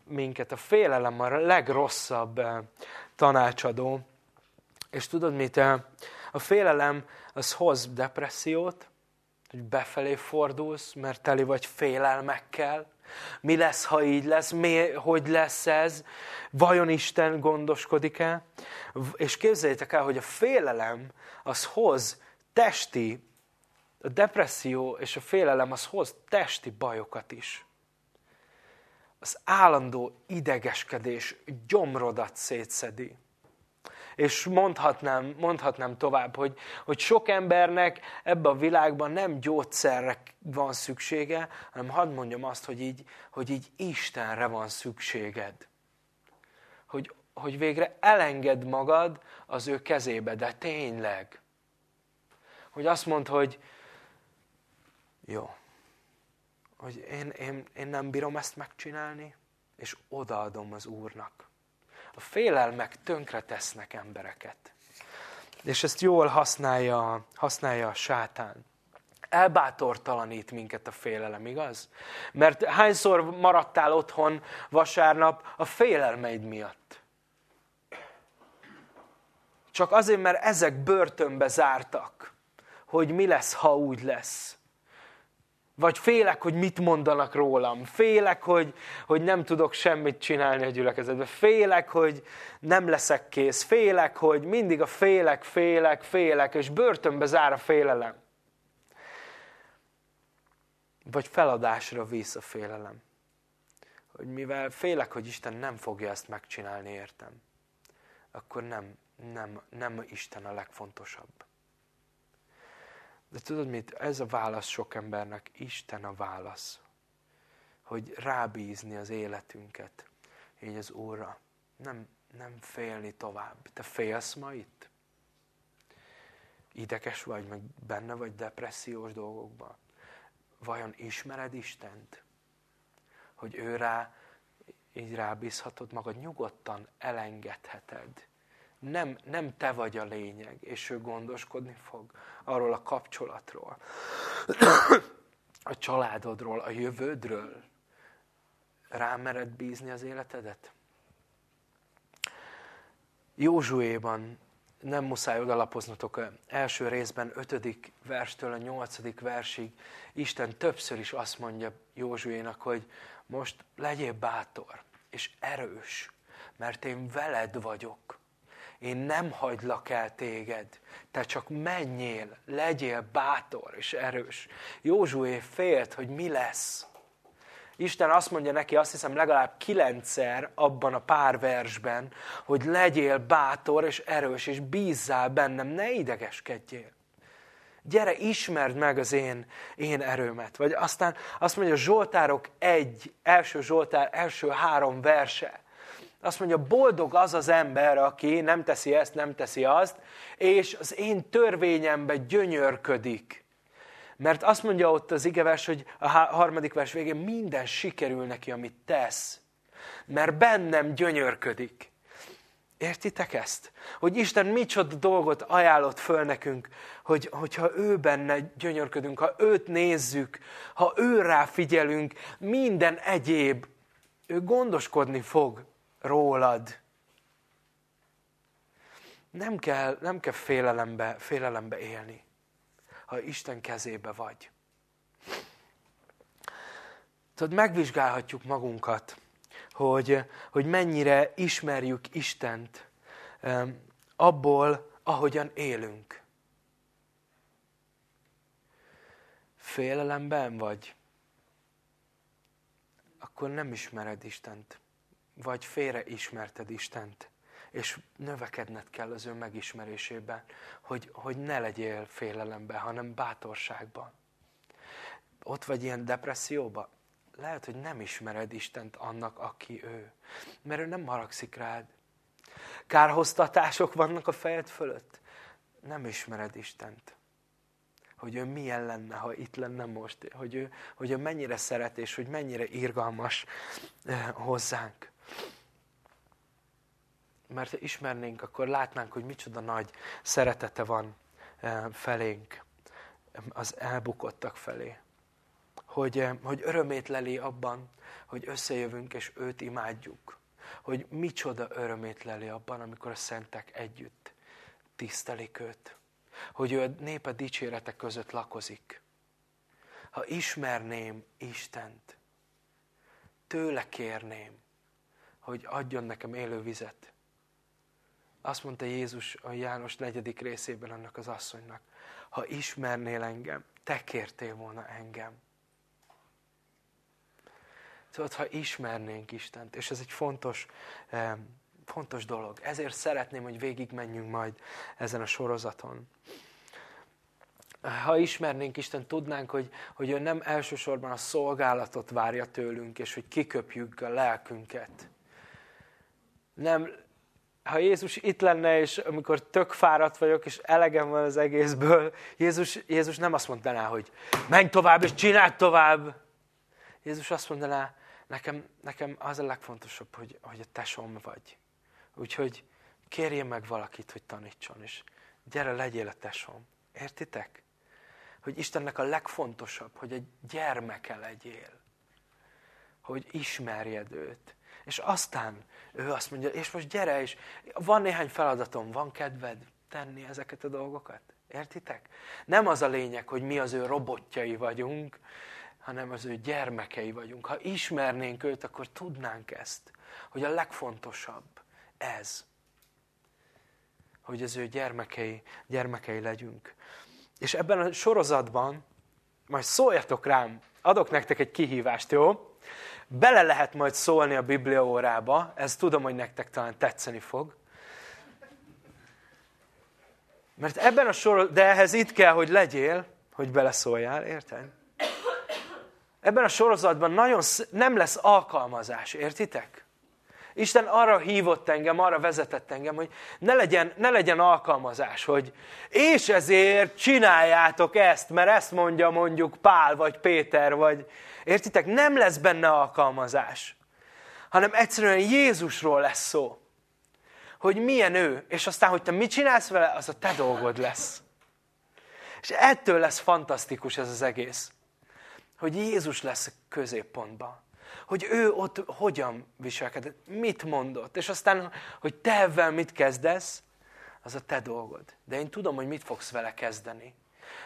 minket. A félelem a legrosszabb eh, tanácsadó. És tudod mit? A félelem az hoz depressziót, hogy befelé fordulsz, mert teli vagy félelmekkel. Mi lesz, ha így lesz? Mi, hogy lesz ez? Vajon Isten gondoskodik-e? És képzeljétek el, hogy a félelem az hoz testi, a depresszió és a félelem az hoz testi bajokat is. Az állandó idegeskedés gyomrodat szétszedi és mondhatnám, mondhatnám tovább, hogy, hogy sok embernek ebben a világban nem gyógyszerre van szüksége, hanem hadd mondjam azt, hogy így, hogy így Istenre van szükséged. Hogy, hogy végre elenged magad az ő kezébe, de tényleg. Hogy azt mond, hogy jó, hogy én, én, én nem bírom ezt megcsinálni, és odaadom az Úrnak. A félelmek tönkre tesznek embereket. És ezt jól használja, használja a sátán. Elbátortalanít minket a félelem, igaz? Mert hányszor maradtál otthon vasárnap a félelmeid miatt? Csak azért, mert ezek börtönbe zártak, hogy mi lesz, ha úgy lesz. Vagy félek, hogy mit mondanak rólam. Félek, hogy, hogy nem tudok semmit csinálni a gyülekezetben. Félek, hogy nem leszek kész. Félek, hogy mindig a félek, félek, félek, és börtönbe zár a félelem. Vagy feladásra visz a félelem. Hogy mivel félek, hogy Isten nem fogja ezt megcsinálni, értem, akkor nem, nem, nem Isten a legfontosabb. De tudod mit? Ez a válasz sok embernek. Isten a válasz. Hogy rábízni az életünket. Így az Úrra. Nem, nem félni tovább. Te félsz ma itt? Ideges vagy, meg benne vagy depressziós dolgokban? Vajon ismered Istent? Hogy ő rá így rábízhatod magad, nyugodtan elengedheted nem, nem te vagy a lényeg, és ő gondoskodni fog arról a kapcsolatról, a családodról, a jövődről. Rámered bízni az életedet? Józsuéban nem muszáj odalapoznotok, első részben, ötödik verstől a nyolcadik versig, Isten többször is azt mondja Józsuénak, hogy most legyél bátor és erős, mert én veled vagyok én nem hagylak el téged, te csak menjél, legyél bátor és erős. Józsué félt, hogy mi lesz. Isten azt mondja neki, azt hiszem legalább kilencszer abban a pár versben, hogy legyél bátor és erős, és bízzál bennem, ne idegeskedjél. Gyere, ismerd meg az én, én erőmet. Vagy aztán azt mondja, Zsoltárok egy, első Zsoltár, első három verse. Azt mondja, boldog az az ember, aki nem teszi ezt, nem teszi azt, és az én törvényembe gyönyörködik. Mert azt mondja ott az igevers, hogy a harmadik vers végén minden sikerül neki, amit tesz. Mert bennem gyönyörködik. Értitek ezt? Hogy Isten micsoda dolgot ajánlott föl nekünk, hogy, hogyha ő benne gyönyörködünk, ha őt nézzük, ha őrá figyelünk, minden egyéb, ő gondoskodni fog rólad. Nem kell, nem kell félelembe, félelembe élni, ha Isten kezébe vagy. Tudod, megvizsgálhatjuk magunkat, hogy, hogy mennyire ismerjük Istent abból, ahogyan élünk. Félelemben vagy, akkor nem ismered Istent vagy félre ismerted Istent, és növekedned kell az ő megismerésében, hogy, hogy ne legyél félelemben, hanem bátorságban. Ott vagy ilyen depresszióban, lehet, hogy nem ismered Istent annak, aki ő. Mert ő nem haragszik rád. Kárhoztatások vannak a fejed fölött. Nem ismered Istent. Hogy ő milyen lenne, ha itt lenne most. Hogy ő, hogy ő mennyire szeret, és hogy mennyire irgalmas eh, hozzánk. Mert ha ismernénk, akkor látnánk, hogy micsoda nagy szeretete van eh, felénk, az elbukottak felé. Hogy, eh, hogy örömét leli abban, hogy összejövünk és őt imádjuk. Hogy micsoda örömét leli abban, amikor a szentek együtt tisztelik őt. Hogy ő a népe dicséretek között lakozik. Ha ismerném Istent, tőle kérném, hogy adjon nekem élő vizet. Azt mondta Jézus a János negyedik részében annak az asszonynak, ha ismernél engem, te kértél volna engem. Tudod, ha ismernénk Istent, és ez egy fontos, fontos dolog. Ezért szeretném, hogy végigmenjünk majd ezen a sorozaton. Ha ismernénk Isten, tudnánk, hogy, hogy ő nem elsősorban a szolgálatot várja tőlünk, és hogy kiköpjük a lelkünket, nem, ha Jézus itt lenne, és amikor tök fáradt vagyok, és elegem van az egészből, Jézus, Jézus nem azt mondaná, hogy menj tovább, és csináld tovább. Jézus azt mondaná, nekem, nekem az a legfontosabb, hogy, hogy a tesom vagy. Úgyhogy kérjen meg valakit, hogy tanítson, és gyere, legyél a tesom. Értitek? Hogy Istennek a legfontosabb, hogy egy gyermeke legyél. Hogy ismerjed őt. És aztán ő azt mondja, és most gyere, és van néhány feladatom, van kedved tenni ezeket a dolgokat? Értitek? Nem az a lényeg, hogy mi az ő robotjai vagyunk, hanem az ő gyermekei vagyunk. Ha ismernénk őt, akkor tudnánk ezt, hogy a legfontosabb ez, hogy az ő gyermekei, gyermekei legyünk. És ebben a sorozatban, majd szóljatok rám, adok nektek egy kihívást, jó? Bele lehet majd szólni a Biblia órába, ez tudom, hogy nektek talán tetszeni fog. Mert ebben a sor, de ehhez itt kell, hogy legyél, hogy beleszóljál, érted? Ebben a sorozatban nagyon nem lesz alkalmazás, értitek? Isten arra hívott engem, arra vezetett engem, hogy ne legyen, ne legyen alkalmazás, hogy és ezért csináljátok ezt, mert ezt mondja mondjuk Pál, vagy Péter, vagy értitek? Nem lesz benne alkalmazás, hanem egyszerűen Jézusról lesz szó. Hogy milyen ő, és aztán, hogy te mit csinálsz vele, az a te dolgod lesz. És ettől lesz fantasztikus ez az egész. Hogy Jézus lesz a középpontban hogy ő ott hogyan viselkedett, mit mondott, és aztán, hogy te ebben mit kezdesz, az a te dolgod. De én tudom, hogy mit fogsz vele kezdeni.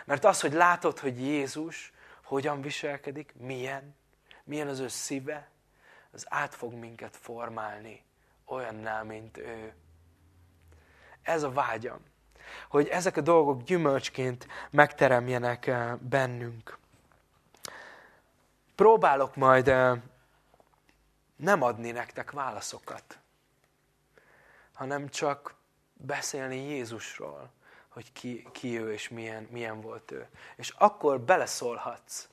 Mert az, hogy látod, hogy Jézus hogyan viselkedik, milyen, milyen az ő szíve, az át fog minket formálni olyanná, mint ő. Ez a vágyam, hogy ezek a dolgok gyümölcsként megteremjenek eh, bennünk. Próbálok majd eh, nem adni nektek válaszokat, hanem csak beszélni Jézusról, hogy ki, ki ő és milyen, milyen volt ő. És akkor beleszólhatsz,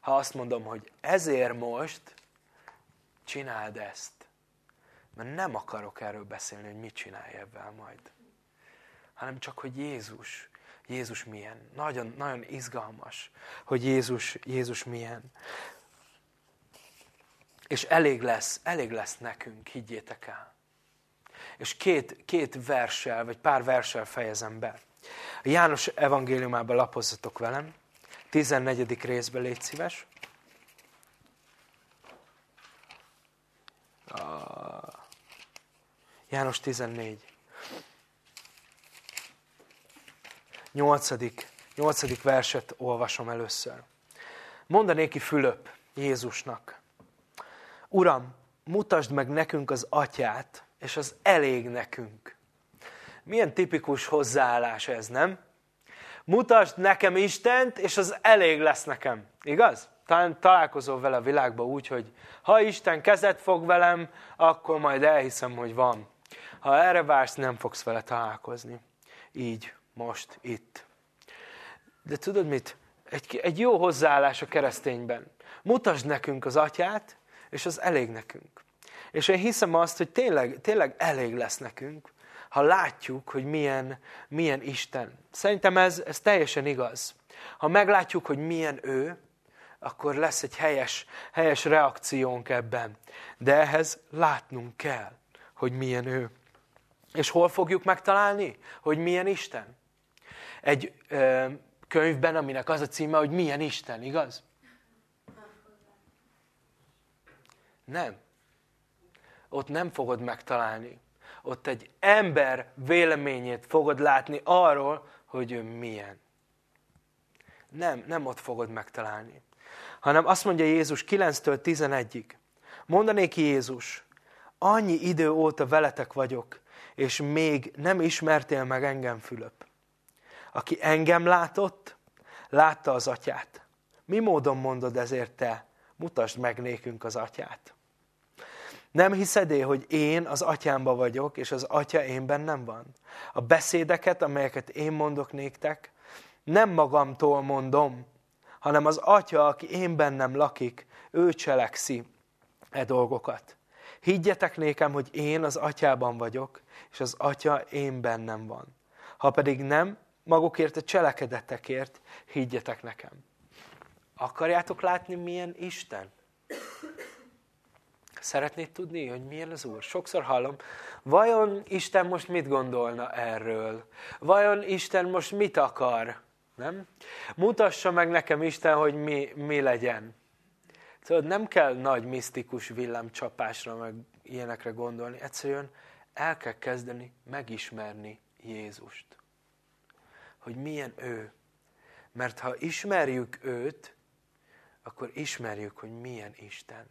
ha azt mondom, hogy ezért most csináld ezt. Mert nem akarok erről beszélni, hogy mit csinálj ebben majd. Hanem csak, hogy Jézus, Jézus milyen. Nagyon, nagyon izgalmas, hogy Jézus, Jézus milyen. És elég lesz, elég lesz nekünk, higgyétek el. És két, két verssel, vagy pár verssel fejezem be. A János evangéliumában lapozzatok velem. 14. részbe légy szíves. János 14. 8. 8. verset olvasom először. Mondanéki Fülöp Jézusnak. Uram, mutasd meg nekünk az atyát, és az elég nekünk. Milyen tipikus hozzáállás ez, nem? Mutasd nekem Istent, és az elég lesz nekem. Igaz? Talán találkozol vele a világban úgy, hogy ha Isten kezet fog velem, akkor majd elhiszem, hogy van. Ha erre vársz, nem fogsz vele találkozni. Így, most, itt. De tudod mit? Egy, egy jó hozzáállás a keresztényben. Mutasd nekünk az atyát, és az elég nekünk. És én hiszem azt, hogy tényleg, tényleg elég lesz nekünk, ha látjuk, hogy milyen, milyen Isten. Szerintem ez, ez teljesen igaz. Ha meglátjuk, hogy milyen ő, akkor lesz egy helyes, helyes reakciónk ebben. De ehhez látnunk kell, hogy milyen ő. És hol fogjuk megtalálni, hogy milyen Isten? Egy ö, könyvben, aminek az a címe, hogy milyen Isten, igaz? Nem. Ott nem fogod megtalálni. Ott egy ember véleményét fogod látni arról, hogy ő milyen. Nem, nem ott fogod megtalálni. Hanem azt mondja Jézus 9-től 11-ig. Mondanék Jézus, annyi idő óta veletek vagyok, és még nem ismertél meg engem, Fülöp. Aki engem látott, látta az atyát. Mi módon mondod ezért te, mutasd meg nékünk az atyát. Nem hiszedé, hogy én az atyámba vagyok, és az atya én bennem van? A beszédeket, amelyeket én mondok néktek, nem magamtól mondom, hanem az atya, aki én bennem lakik, ő cselekszi e dolgokat. Higgyetek nékem, hogy én az atyában vagyok, és az atya én bennem van. Ha pedig nem, magukért a cselekedetekért higgyetek nekem. Akarjátok látni, milyen Isten? Szeretnéd tudni, hogy milyen az Úr? Sokszor hallom, vajon Isten most mit gondolna erről? Vajon Isten most mit akar? Nem? Mutassa meg nekem Isten, hogy mi, mi legyen. Tudod, nem kell nagy misztikus villámcsapásra, meg ilyenekre gondolni. Egyszerűen el kell kezdeni megismerni Jézust. Hogy milyen ő. Mert ha ismerjük őt, akkor ismerjük, hogy milyen Isten.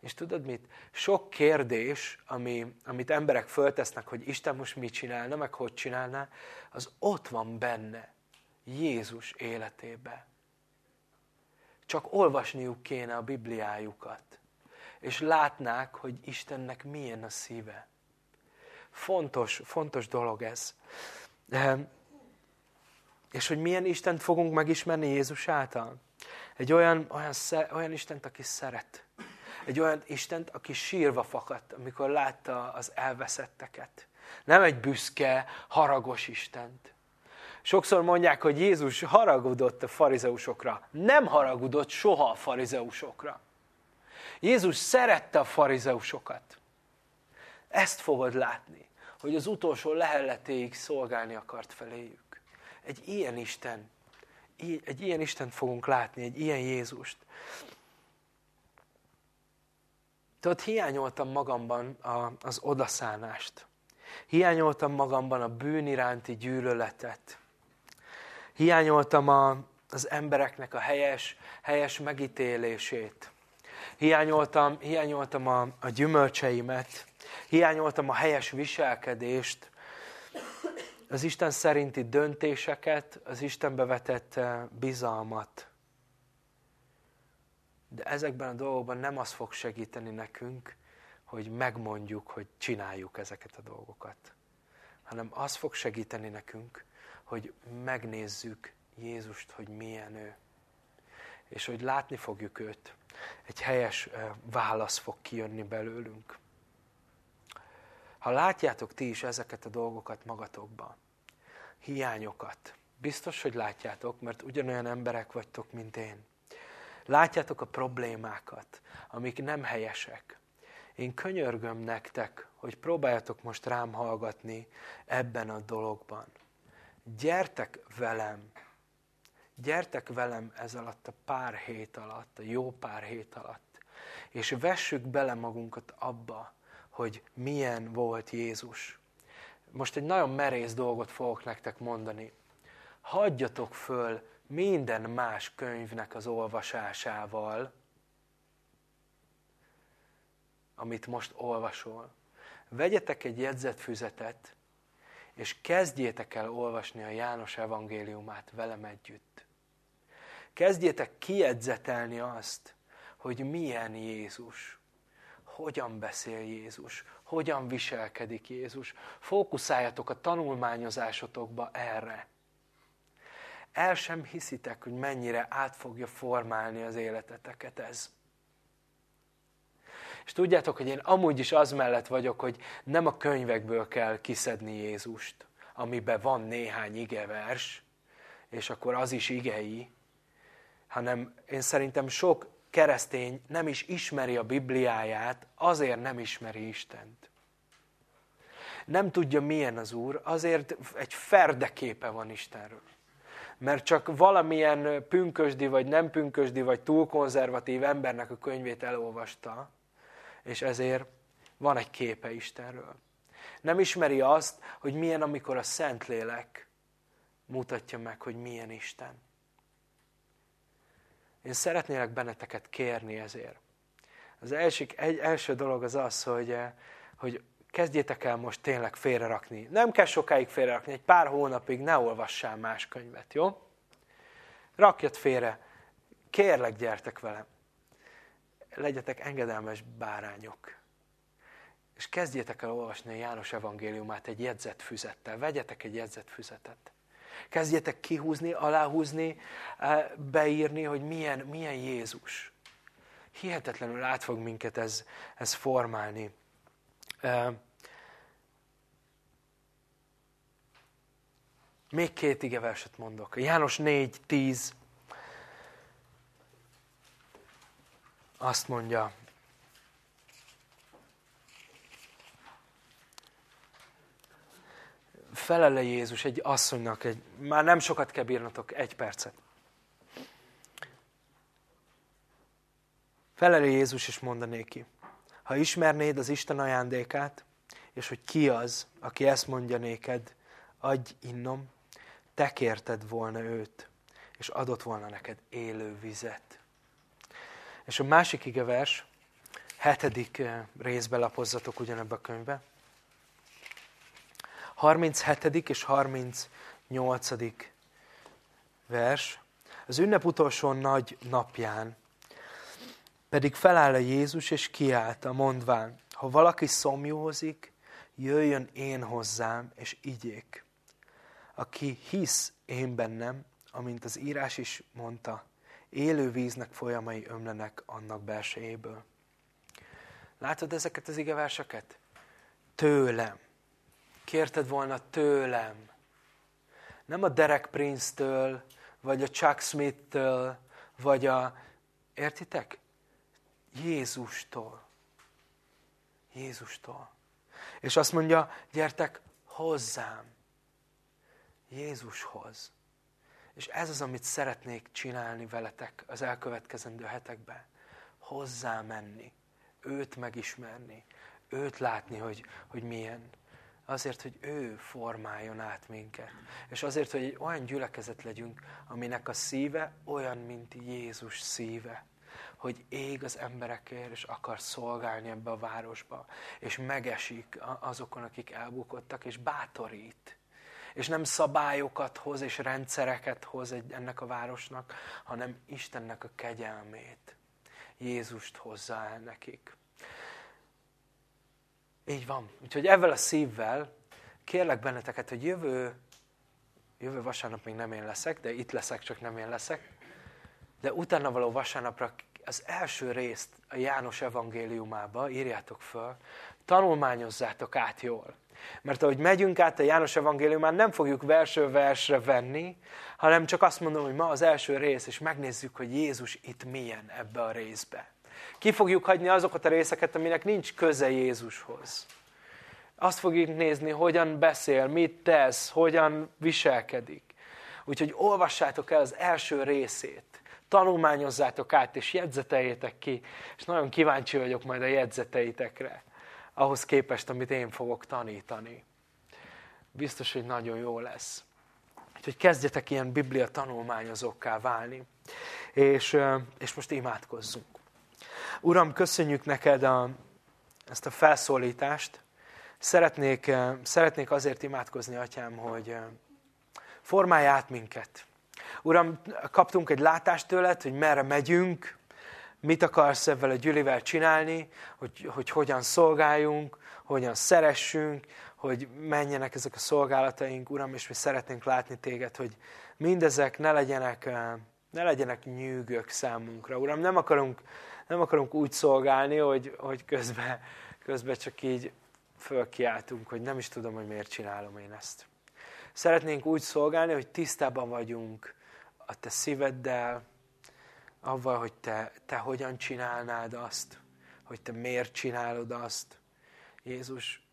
És tudod mit? Sok kérdés, ami, amit emberek föltesznek, hogy Isten most mit csinálna, meg hogy csinálná, az ott van benne, Jézus életébe. Csak olvasniuk kéne a Bibliájukat, és látnák, hogy Istennek milyen a szíve. Fontos, fontos dolog ez. És hogy milyen Istent fogunk megismerni Jézus által? Egy olyan, olyan, olyan Istent, aki szeret. Egy olyan Istent, aki sírva fakadt, amikor látta az elveszetteket. Nem egy büszke, haragos Istent. Sokszor mondják, hogy Jézus haragudott a farizeusokra. Nem haragudott soha a farizeusokra. Jézus szerette a farizeusokat. Ezt fogod látni, hogy az utolsó lehelletéig szolgálni akart feléjük. Egy ilyen Isten, egy ilyen Isten fogunk látni, egy ilyen Jézust. Tudod, hiányoltam magamban a, az odaszánást. Hiányoltam magamban a bűn iránti gyűlöletet. Hiányoltam a, az embereknek a helyes, helyes megítélését. Hiányoltam, hiányoltam a, a gyümölcseimet. Hiányoltam a helyes viselkedést, az Isten szerinti döntéseket, az Istenbe vetett eh, bizalmat. De ezekben a dolgokban nem az fog segíteni nekünk, hogy megmondjuk, hogy csináljuk ezeket a dolgokat. Hanem az fog segíteni nekünk, hogy megnézzük Jézust, hogy milyen ő. És hogy látni fogjuk őt. Egy helyes válasz fog kijönni belőlünk. Ha látjátok ti is ezeket a dolgokat magatokban, hiányokat, biztos, hogy látjátok, mert ugyanolyan emberek vagytok, mint én. Látjátok a problémákat, amik nem helyesek. Én könyörgöm nektek, hogy próbáljatok most rám hallgatni ebben a dologban. Gyertek velem, gyertek velem ez alatt a pár hét alatt, a jó pár hét alatt, és vessük bele magunkat abba, hogy milyen volt Jézus. Most egy nagyon merész dolgot fogok nektek mondani. Hagyjatok föl minden más könyvnek az olvasásával, amit most olvasol. Vegyetek egy jegyzetfüzetet, és kezdjétek el olvasni a János evangéliumát velem együtt. Kezdjétek kiedzetelni azt, hogy milyen Jézus, hogyan beszél Jézus, hogyan viselkedik Jézus. Fókuszáljatok a tanulmányozásotokba erre el sem hiszitek, hogy mennyire át fogja formálni az életeteket ez. És tudjátok, hogy én amúgy is az mellett vagyok, hogy nem a könyvekből kell kiszedni Jézust, amiben van néhány igevers, és akkor az is igei, hanem én szerintem sok keresztény nem is ismeri a Bibliáját, azért nem ismeri Istent. Nem tudja, milyen az Úr, azért egy ferdeképe van Istenről mert csak valamilyen pünkösdi, vagy nem pünkösdi, vagy túl konzervatív embernek a könyvét elolvasta, és ezért van egy képe Istenről. Nem ismeri azt, hogy milyen, amikor a Szentlélek mutatja meg, hogy milyen Isten. Én szeretnélek benneteket kérni ezért. Az első, egy, első dolog az az, hogy, hogy kezdjétek el most tényleg félrerakni. Nem kell sokáig félrerakni, egy pár hónapig ne olvassál más könyvet, jó? Rakjad félre. Kérlek, gyertek velem. Legyetek engedelmes bárányok. És kezdjétek el olvasni a János evangéliumát egy jegyzetfüzettel. Vegyetek egy jegyzetfüzetet. Kezdjétek kihúzni, aláhúzni, eh, beírni, hogy milyen, milyen Jézus. Hihetetlenül át fog minket ez, ez formálni. Még két igeverset mondok. János 4.10 azt mondja, felele Jézus egy asszonynak, egy, már nem sokat kell bírnatok, egy percet. Felele Jézus is mondanéki, ha ismernéd az Isten ajándékát, és hogy ki az, aki ezt mondja néked, adj innom, te kérted volna őt, és adott volna neked élő vizet. És a másik igevers, hetedik eh, részbe lapozzatok ugyanebbe a könyvbe. 37. és 38. vers. Az ünnep utolsó nagy napján pedig feláll a Jézus, és kiállt, mondván, ha valaki szomjózik, jöjjön én hozzám, és igyék. Aki hisz én bennem, amint az írás is mondta, élő víznek folyamai ömlenek annak belsejéből. Látod ezeket az igeverseket? Tőlem. Kérted volna tőlem. Nem a Derek Prince-től, vagy a Chuck Smith-től, vagy a... Értitek? Jézustól. Jézustól. És azt mondja, gyertek hozzám. Jézushoz. És ez az, amit szeretnék csinálni veletek az elkövetkezendő hetekben. Hozzá menni, őt megismerni, őt látni, hogy, hogy milyen. Azért, hogy ő formáljon át minket. És azért, hogy egy olyan gyülekezet legyünk, aminek a szíve olyan, mint Jézus szíve hogy ég az emberekért, és akar szolgálni ebbe a városba, és megesik azokon, akik elbukottak, és bátorít. És nem szabályokat hoz, és rendszereket hoz egy, ennek a városnak, hanem Istennek a kegyelmét. Jézust hozza el nekik. Így van. Úgyhogy ezzel a szívvel kérlek benneteket, hogy jövő, jövő vasárnap még nem én leszek, de itt leszek, csak nem én leszek, de utána való vasárnapra az első részt a János evangéliumába, írjátok föl, tanulmányozzátok át jól. Mert ahogy megyünk át a János evangéliumán, nem fogjuk verső versre venni, hanem csak azt mondom, hogy ma az első rész, és megnézzük, hogy Jézus itt milyen ebbe a részbe. Ki fogjuk hagyni azokat a részeket, aminek nincs köze Jézushoz. Azt fogjuk nézni, hogyan beszél, mit tesz, hogyan viselkedik. Úgyhogy olvassátok el az első részét tanulmányozzátok át, és jegyzeteljétek ki, és nagyon kíváncsi vagyok majd a jegyzeteitekre, ahhoz képest, amit én fogok tanítani. Biztos, hogy nagyon jó lesz. Úgyhogy kezdjetek ilyen biblia tanulmányozókká válni. És, és most imádkozzunk. Uram, köszönjük neked a, ezt a felszólítást. Szeretnék, szeretnék azért imádkozni, Atyám, hogy formálj át minket. Uram, kaptunk egy látást tőled, hogy merre megyünk, mit akarsz ebben a gyülivel csinálni, hogy, hogy hogyan szolgáljunk, hogyan szeressünk, hogy menjenek ezek a szolgálataink, Uram, és mi szeretnénk látni téged, hogy mindezek ne legyenek, eh, ne legyenek nyűgök számunkra. Uram, nem akarunk, nem akarunk úgy szolgálni, hogy, hogy közben, közben csak így fölkiáltunk, hogy nem is tudom, hogy miért csinálom én ezt. Szeretnénk úgy szolgálni, hogy tisztában vagyunk a te szíveddel, avval, hogy te, te hogyan csinálnád azt, hogy te miért csinálod azt. Jézus,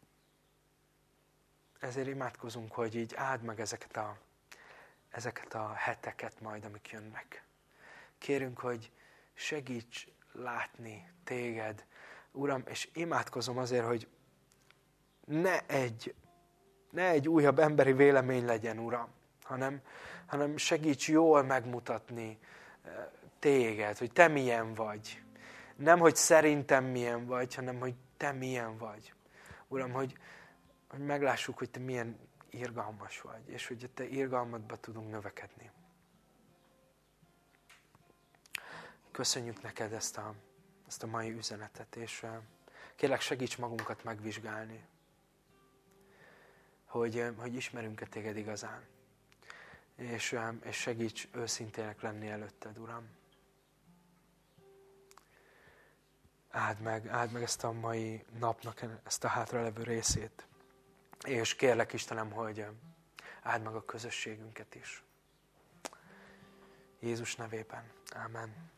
ezért imádkozunk, hogy így áld meg ezeket a, ezeket a heteket majd, amik jönnek. Kérünk, hogy segíts látni téged, Uram, és imádkozom azért, hogy ne egy, ne egy újabb emberi vélemény legyen, Uram, hanem, hanem segíts jól megmutatni eh, téged, hogy te milyen vagy. Nem, hogy szerintem milyen vagy, hanem, hogy te milyen vagy. Uram, hogy, hogy meglássuk, hogy te milyen irgalmas vagy, és hogy a te irgalmadba tudunk növekedni. Köszönjük neked ezt a, ezt a mai üzenetet, és eh, kérlek segíts magunkat megvizsgálni, hogy, eh, hogy ismerünk-e téged igazán és, és segíts őszintének lenni előtted, Uram. Áld meg, áld meg ezt a mai napnak, ezt a hátralevő részét. És kérlek Istenem, hogy áld meg a közösségünket is. Jézus nevében. Amen.